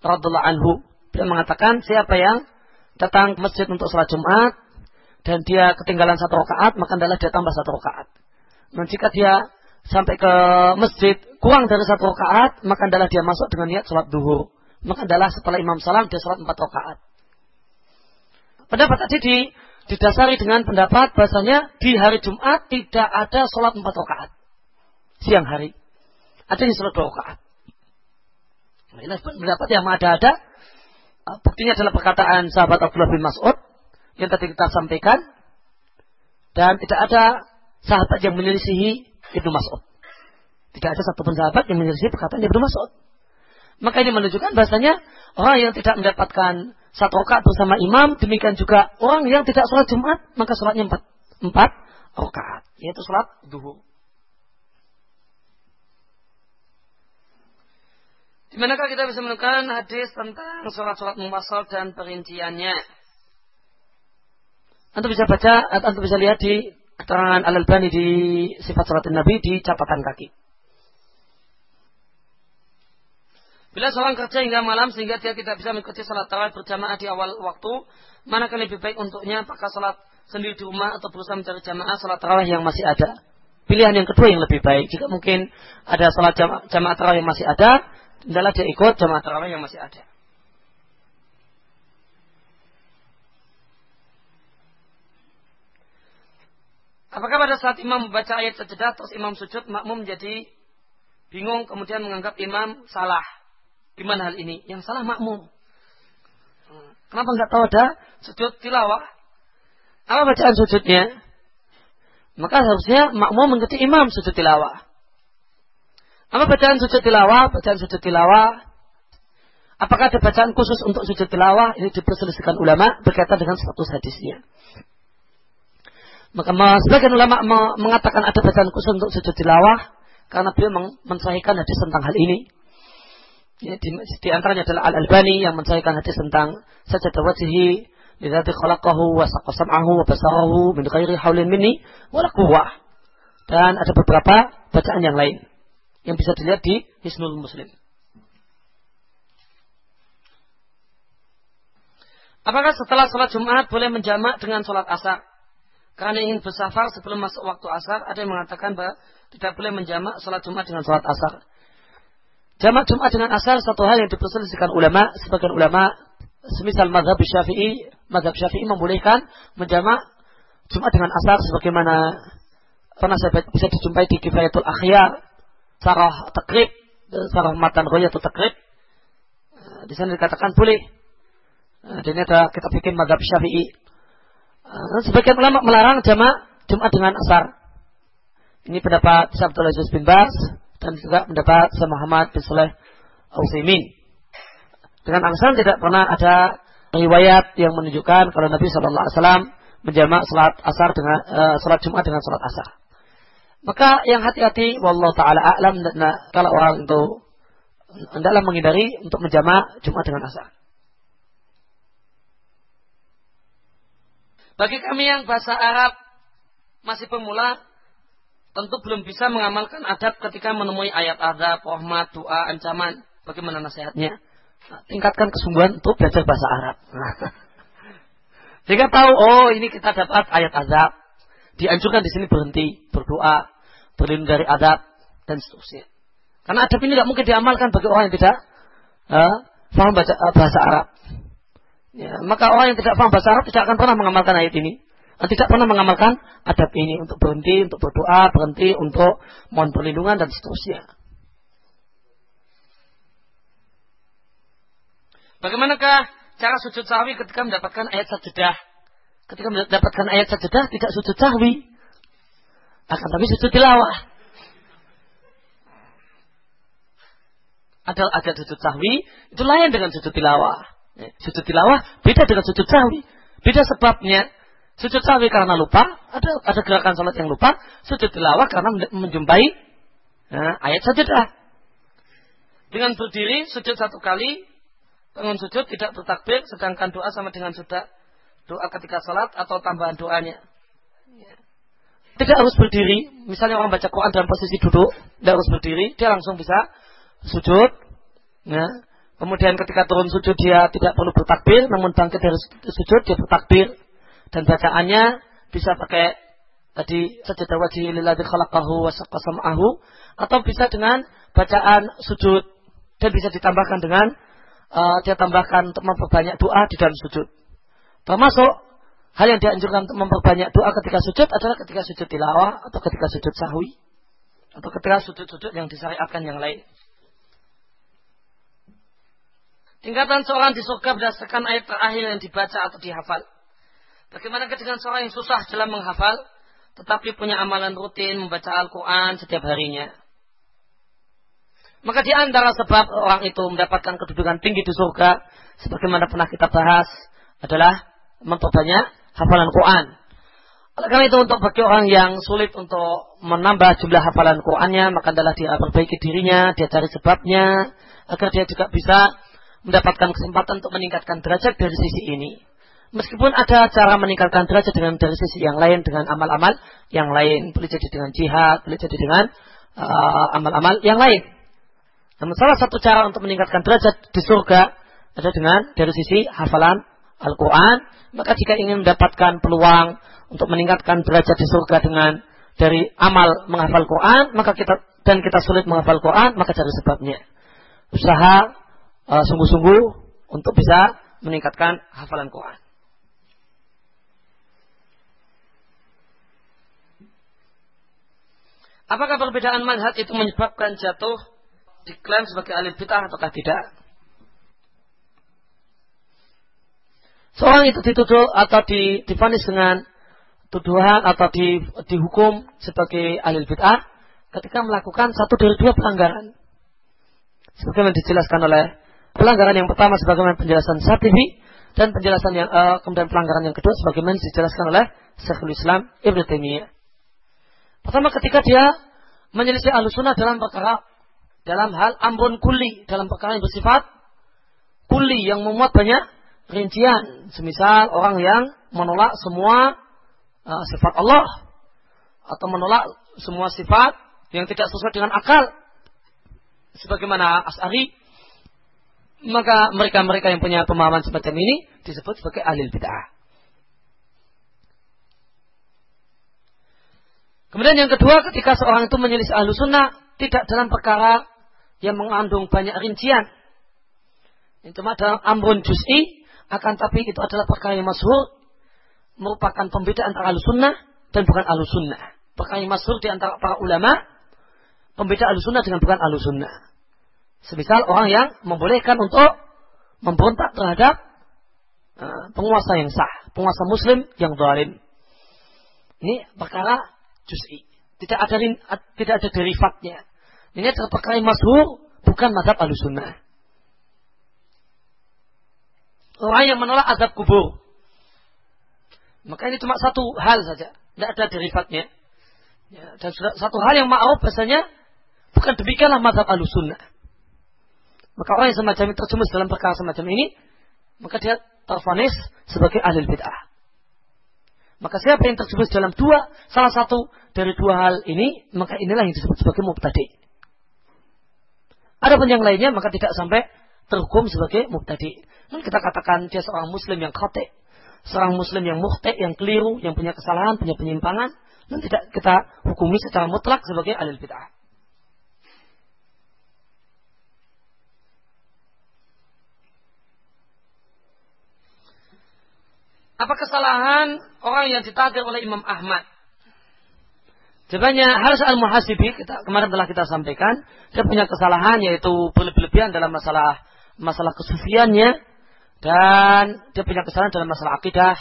[SPEAKER 1] radhiallahu anhu. Dia mengatakan siapa yang datang ke masjid untuk sholat Jumat dan dia ketinggalan satu rakaat, maka adalah dia tambah satu rakaat. Dan jika dia sampai ke masjid kurang dari satu rakaat, maka adalah dia masuk dengan niat sholat duhur. Maka adalah setelah imam salam dia sholat empat rakaat. Pendapat tadi di, didasari dengan pendapat bahasanya di hari Jumat tidak ada sholat empat rakaat siang hari. Ada yang sholat dua rakaat. Nah, ini pendapat yang ada-ada. Buktinya adalah perkataan sahabat Abdullah bin Mas'ud yang tadi kita sampaikan. Dan tidak ada sahabat yang menyelisihi Ibnu Mas'ud. Tidak ada satupun sahabat yang menyelisihi perkataan Ibnu Mas'ud. Maka ini menunjukkan bahasanya orang yang tidak mendapatkan satu rakaat bersama imam, demikian juga orang yang tidak sholat Jumat, maka sholatnya empat, empat rakaat, yaitu sholat duhur. Di manakah kita bisa menemukan hadis tentang sholat-sholat mufassal dan perinciannya? Anda bisa baca, Anda bisa lihat di keterangan Al-Albani di sifat sholat Nabi di catatan kaki. Bila seorang kerja hingga malam sehingga dia tidak bisa mengikuti salat tarawih berjamaah di awal waktu, manakah lebih baik untuknya apakah salat sendiri di rumah atau berusaha mencari jamaah salat tarawih yang masih ada? Pilihan yang kedua yang lebih baik. Jika mungkin ada jamaah, jamaah tarawih yang masih ada, adalah dia ikut jamaah tarawih yang masih ada. Apakah pada saat imam membaca ayat sajadah terus imam sujud makmum menjadi bingung kemudian menganggap imam salah? Gimana hal ini? Yang salah makmum. Kenapa nggak tahu ada sujud tilawah? Apa bacaan sujudnya? Maka harusnya makmum mengikuti imam sujud tilawah. Apa bacaan sujud tilawah? Bacaan sujud tilawah. Apakah ada bacaan khusus untuk sujud tilawah? Ini diperselisihkan ulama berkaitan dengan status hadisnya. Maka sebagian ulama mengatakan ada bacaan khusus untuk sujud tilawah karena beliau mensahihkan hadis tentang hal ini. Ya, di, di antaranya adalah Al-Albani yang mensahihkan hadis tentang sajadah wajhi lidzati khalaqahu wa sam'ahu wa basarahu min ghairi haulin minni wa quwwah. Dan ada beberapa bacaan yang lain yang bisa dilihat di Hisnul Muslim. Apakah setelah sholat Jumat boleh menjamak dengan sholat asar? Karena ingin bersafar sebelum masuk waktu asar, ada yang mengatakan bahwa tidak boleh menjamak sholat Jumat dengan sholat asar. Jamak Jumat dengan asar satu hal yang diperselisihkan ulama. Sebagian ulama semisal madhab syafi'i, madhab syafi'i membolehkan menjamak Jumat dengan asar sebagaimana pernah saya bisa dijumpai di Kifayatul Akhyar, Sarah Takrib, Sarah Matan atau Takrib. Di sana dikatakan boleh. Dan ini ada kita bikin madhab syafi'i. Sebagian ulama melarang jamak Jumat dengan asar. Ini pendapat Sabtu Aziz bin Bas, dan juga mendapat Syekh Muhammad bin Saleh Al-Utsaimin. Dengan alasan tidak pernah ada riwayat yang menunjukkan kalau Nabi Shallallahu Alaihi Wasallam menjamak salat asar dengan uh, salat Jumat dengan salat asar. Maka yang hati-hati, wallahu taala a'lam kalau orang itu hendaklah menghindari untuk menjamak Jumat dengan asar. Bagi kami yang bahasa Arab masih pemula, tentu belum bisa mengamalkan adab ketika menemui ayat adab, rahmat, doa, ancaman. Bagaimana nasihatnya? Nah, tingkatkan kesungguhan untuk belajar bahasa Arab. Jika tahu, oh ini kita dapat ayat adab. Dianjurkan di sini berhenti, berdoa, berlindung dari adab, dan seterusnya. Karena adab ini tidak mungkin diamalkan bagi orang yang tidak uh, paham baca, uh, bahasa Arab. Ya, maka orang yang tidak paham bahasa Arab tidak akan pernah mengamalkan ayat ini dan tidak pernah mengamalkan adab ini untuk berhenti, untuk berdoa, berhenti untuk mohon perlindungan dan seterusnya. Bagaimanakah cara sujud sahwi ketika mendapatkan ayat sajadah? Ketika mendapatkan ayat sajadah tidak sujud sahwi. Akan tapi sujud tilawah. Ada ada sujud sahwi itu lain dengan sujud tilawah. Sujud tilawah beda dengan sujud sahwi. Beda sebabnya. Sujud sahwi karena lupa, ada ada gerakan salat yang lupa. Sujud tilawah karena menjumpai nah, ayat sajadah. Dengan berdiri sujud satu kali, bangun sujud tidak bertakbir, sedangkan doa sama dengan sudah doa ketika salat atau tambahan doanya. Tidak harus berdiri. Misalnya orang baca Quran dalam posisi duduk, tidak harus berdiri, dia langsung bisa sujud. Ya. Kemudian ketika turun sujud dia tidak perlu bertakbir, namun bangkit dari sujud dia bertakbir dan bacaannya bisa pakai tadi sajadah wajhi lilladzi khalaqahu wa sam'ahu atau bisa dengan bacaan sujud dan bisa ditambahkan dengan uh, dia tambahkan untuk memperbanyak doa di dalam sujud. Termasuk hal yang dianjurkan untuk memperbanyak doa ketika sujud adalah ketika sujud tilawah atau ketika sujud sahwi atau ketika sujud-sujud yang disyariatkan yang lain. Tingkatan seorang di surga berdasarkan ayat terakhir yang dibaca atau dihafal. Bagaimana dengan seorang yang susah dalam menghafal, tetapi punya amalan rutin membaca Al-Quran setiap harinya. Maka di antara sebab orang itu mendapatkan kedudukan tinggi di surga, sebagaimana pernah kita bahas, adalah memperbanyak hafalan Quran. Oleh karena itu untuk bagi orang yang sulit untuk menambah jumlah hafalan Qurannya, maka adalah dia perbaiki dirinya, dia cari sebabnya, agar dia juga bisa mendapatkan kesempatan untuk meningkatkan derajat dari sisi ini. Meskipun ada cara meningkatkan derajat dengan dari sisi yang lain dengan amal-amal yang lain, boleh jadi dengan jihad, boleh jadi dengan uh, amal-amal uh, yang lain. Namun salah satu cara untuk meningkatkan derajat di surga adalah dengan dari sisi hafalan Al-Quran. Maka jika ingin mendapatkan peluang untuk meningkatkan derajat di surga dengan dari amal menghafal Quran, maka kita dan kita sulit menghafal Quran, maka cari sebabnya. Usaha uh, sungguh-sungguh untuk bisa meningkatkan hafalan Quran. Apakah perbedaan manhaj itu menyebabkan jatuh diklaim sebagai ahli bid'ah ataukah tidak? Seorang itu dituduh atau difonis dengan tuduhan atau di, dihukum sebagai ahli bid'ah ketika melakukan satu dari dua pelanggaran. Sebagaimana dijelaskan oleh Pelanggaran yang pertama sebagaimana penjelasan Satibi dan penjelasan yang uh, kemudian pelanggaran yang kedua sebagaimana dijelaskan oleh Syekhul Islam Ibn Taimiyah. Pertama ketika dia menyelisih alusuna dalam perkara dalam hal amrun kuli dalam perkara yang bersifat kuli yang memuat banyak rincian. Semisal orang yang menolak semua uh, sifat Allah atau menolak semua sifat yang tidak sesuai dengan akal. Sebagaimana As'ari maka mereka-mereka yang punya pemahaman semacam ini disebut sebagai ahli bid'ah. Kemudian yang kedua, ketika seorang itu menyelisih ahlu sunnah, tidak dalam perkara yang mengandung banyak rincian. Itu dalam amrun juz'i, akan tapi itu adalah perkara yang masyhur, merupakan pembeda antara ahlu sunnah dan bukan ahlu sunnah. Perkara yang masyhur di antara para ulama, pembeda ahlu sunnah dengan bukan ahlu sunnah. Semisal orang yang membolehkan untuk memberontak terhadap uh, penguasa yang sah, penguasa muslim yang zalim. Ini perkara juz'i. Tidak ada tidak ada derivatnya. Ini adalah perkara yang masyhur, bukan mazhab Ahlussunnah. Orang yang menolak azab kubur. Maka ini cuma satu hal saja. Tidak ada derivatnya. Ya, dan satu hal yang ma'ruf bahasanya bukan demikianlah mazhab Ahlussunnah. Maka orang yang semacam ini terjumus dalam perkara semacam ini, maka dia terfonis sebagai ahli bid'ah. Maka siapa yang terjumus dalam dua, salah satu dari dua hal ini, maka inilah yang disebut sebagai mubtadi. Adapun yang lainnya, maka tidak sampai terhukum sebagai mubtadi. Dan kita katakan dia seorang muslim yang khote, seorang muslim yang muhte, yang keliru, yang punya kesalahan, punya penyimpangan, dan tidak kita hukumi secara mutlak sebagai ahli bid'ah. Apa kesalahan orang yang ditadir oleh Imam Ahmad? Jawabannya harus al-muhasibi kemarin telah kita sampaikan dia punya kesalahan yaitu berlebihan dalam masalah masalah kesufiannya dan dia punya kesalahan dalam masalah akidah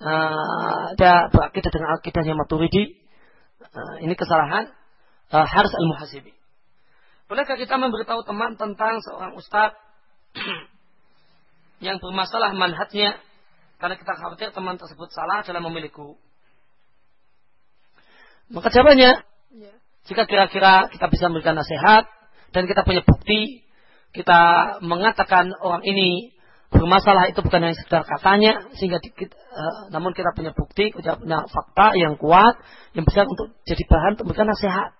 [SPEAKER 1] uh, dia berakidah dengan akidahnya Maturidi. Uh, ini kesalahan uh, harus al-muhasibi. Bolehkah kita memberitahu teman tentang seorang ustadz yang bermasalah manhatnya karena kita khawatir teman tersebut salah dalam memiliki Maka jawabannya, ya. jika kira-kira kita bisa memberikan nasihat dan kita punya bukti, kita mengatakan orang ini bermasalah itu bukan hanya sekedar katanya, sehingga di, uh, namun kita punya bukti, kita punya fakta yang kuat, yang bisa untuk jadi bahan untuk memberikan nasihat.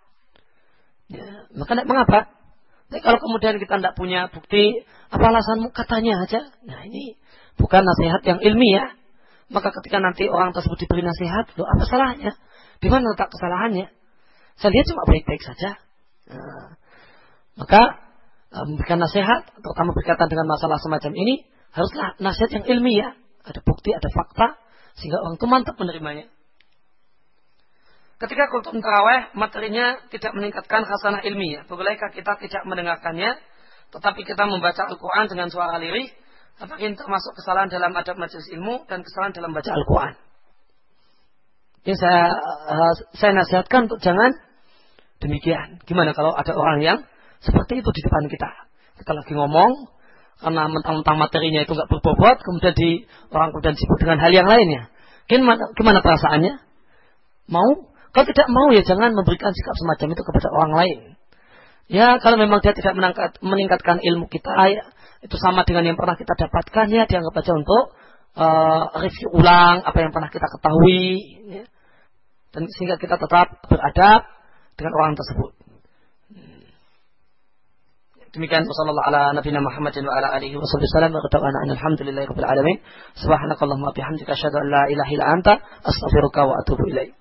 [SPEAKER 1] Ya, maka mengapa? Tapi kalau kemudian kita tidak punya bukti, apa alasanmu katanya aja? Nah ini bukan nasihat yang ilmiah. Maka ketika nanti orang tersebut diberi nasihat, loh apa salahnya? Di mana letak kesalahannya? Saya lihat cuma baik-baik saja. Nah, maka memberikan nasihat, terutama berkaitan dengan masalah semacam ini, haruslah nasihat yang ilmiah. Ada bukti, ada fakta, sehingga orang itu mantap menerimanya. Ketika kultum taraweh, materinya tidak meningkatkan khasanah ilmiah. Bolehkah kita tidak mendengarkannya, tetapi kita membaca Al-Quran dengan suara lirih, apakah termasuk kesalahan dalam adab majelis ilmu dan kesalahan dalam baca Al-Quran? Ini saya, uh, saya nasihatkan untuk jangan demikian. Gimana kalau ada orang yang seperti itu di depan kita? Kita lagi ngomong, karena mentang-mentang materinya itu nggak berbobot, kemudian di orang kemudian sibuk dengan hal yang lainnya. Gimana, gimana perasaannya? Mau? Kalau tidak mau ya jangan memberikan sikap semacam itu kepada orang lain. Ya kalau memang dia tidak menangkat, meningkatkan ilmu kita, ya, itu sama dengan yang pernah kita dapatkan ya dianggap aja untuk uh, review ulang apa yang pernah kita ketahui, ya. dan sehingga kita tetap beradab dengan orang tersebut. Demikian wasallallahu ala nabiyina Muhammadin wa ala alihi wasallam wa qadana alhamdulillahi rabbil alamin. Subhanakallahumma bihamdika asyhadu an la ilaha illa anta astaghfiruka wa atubu ilaik.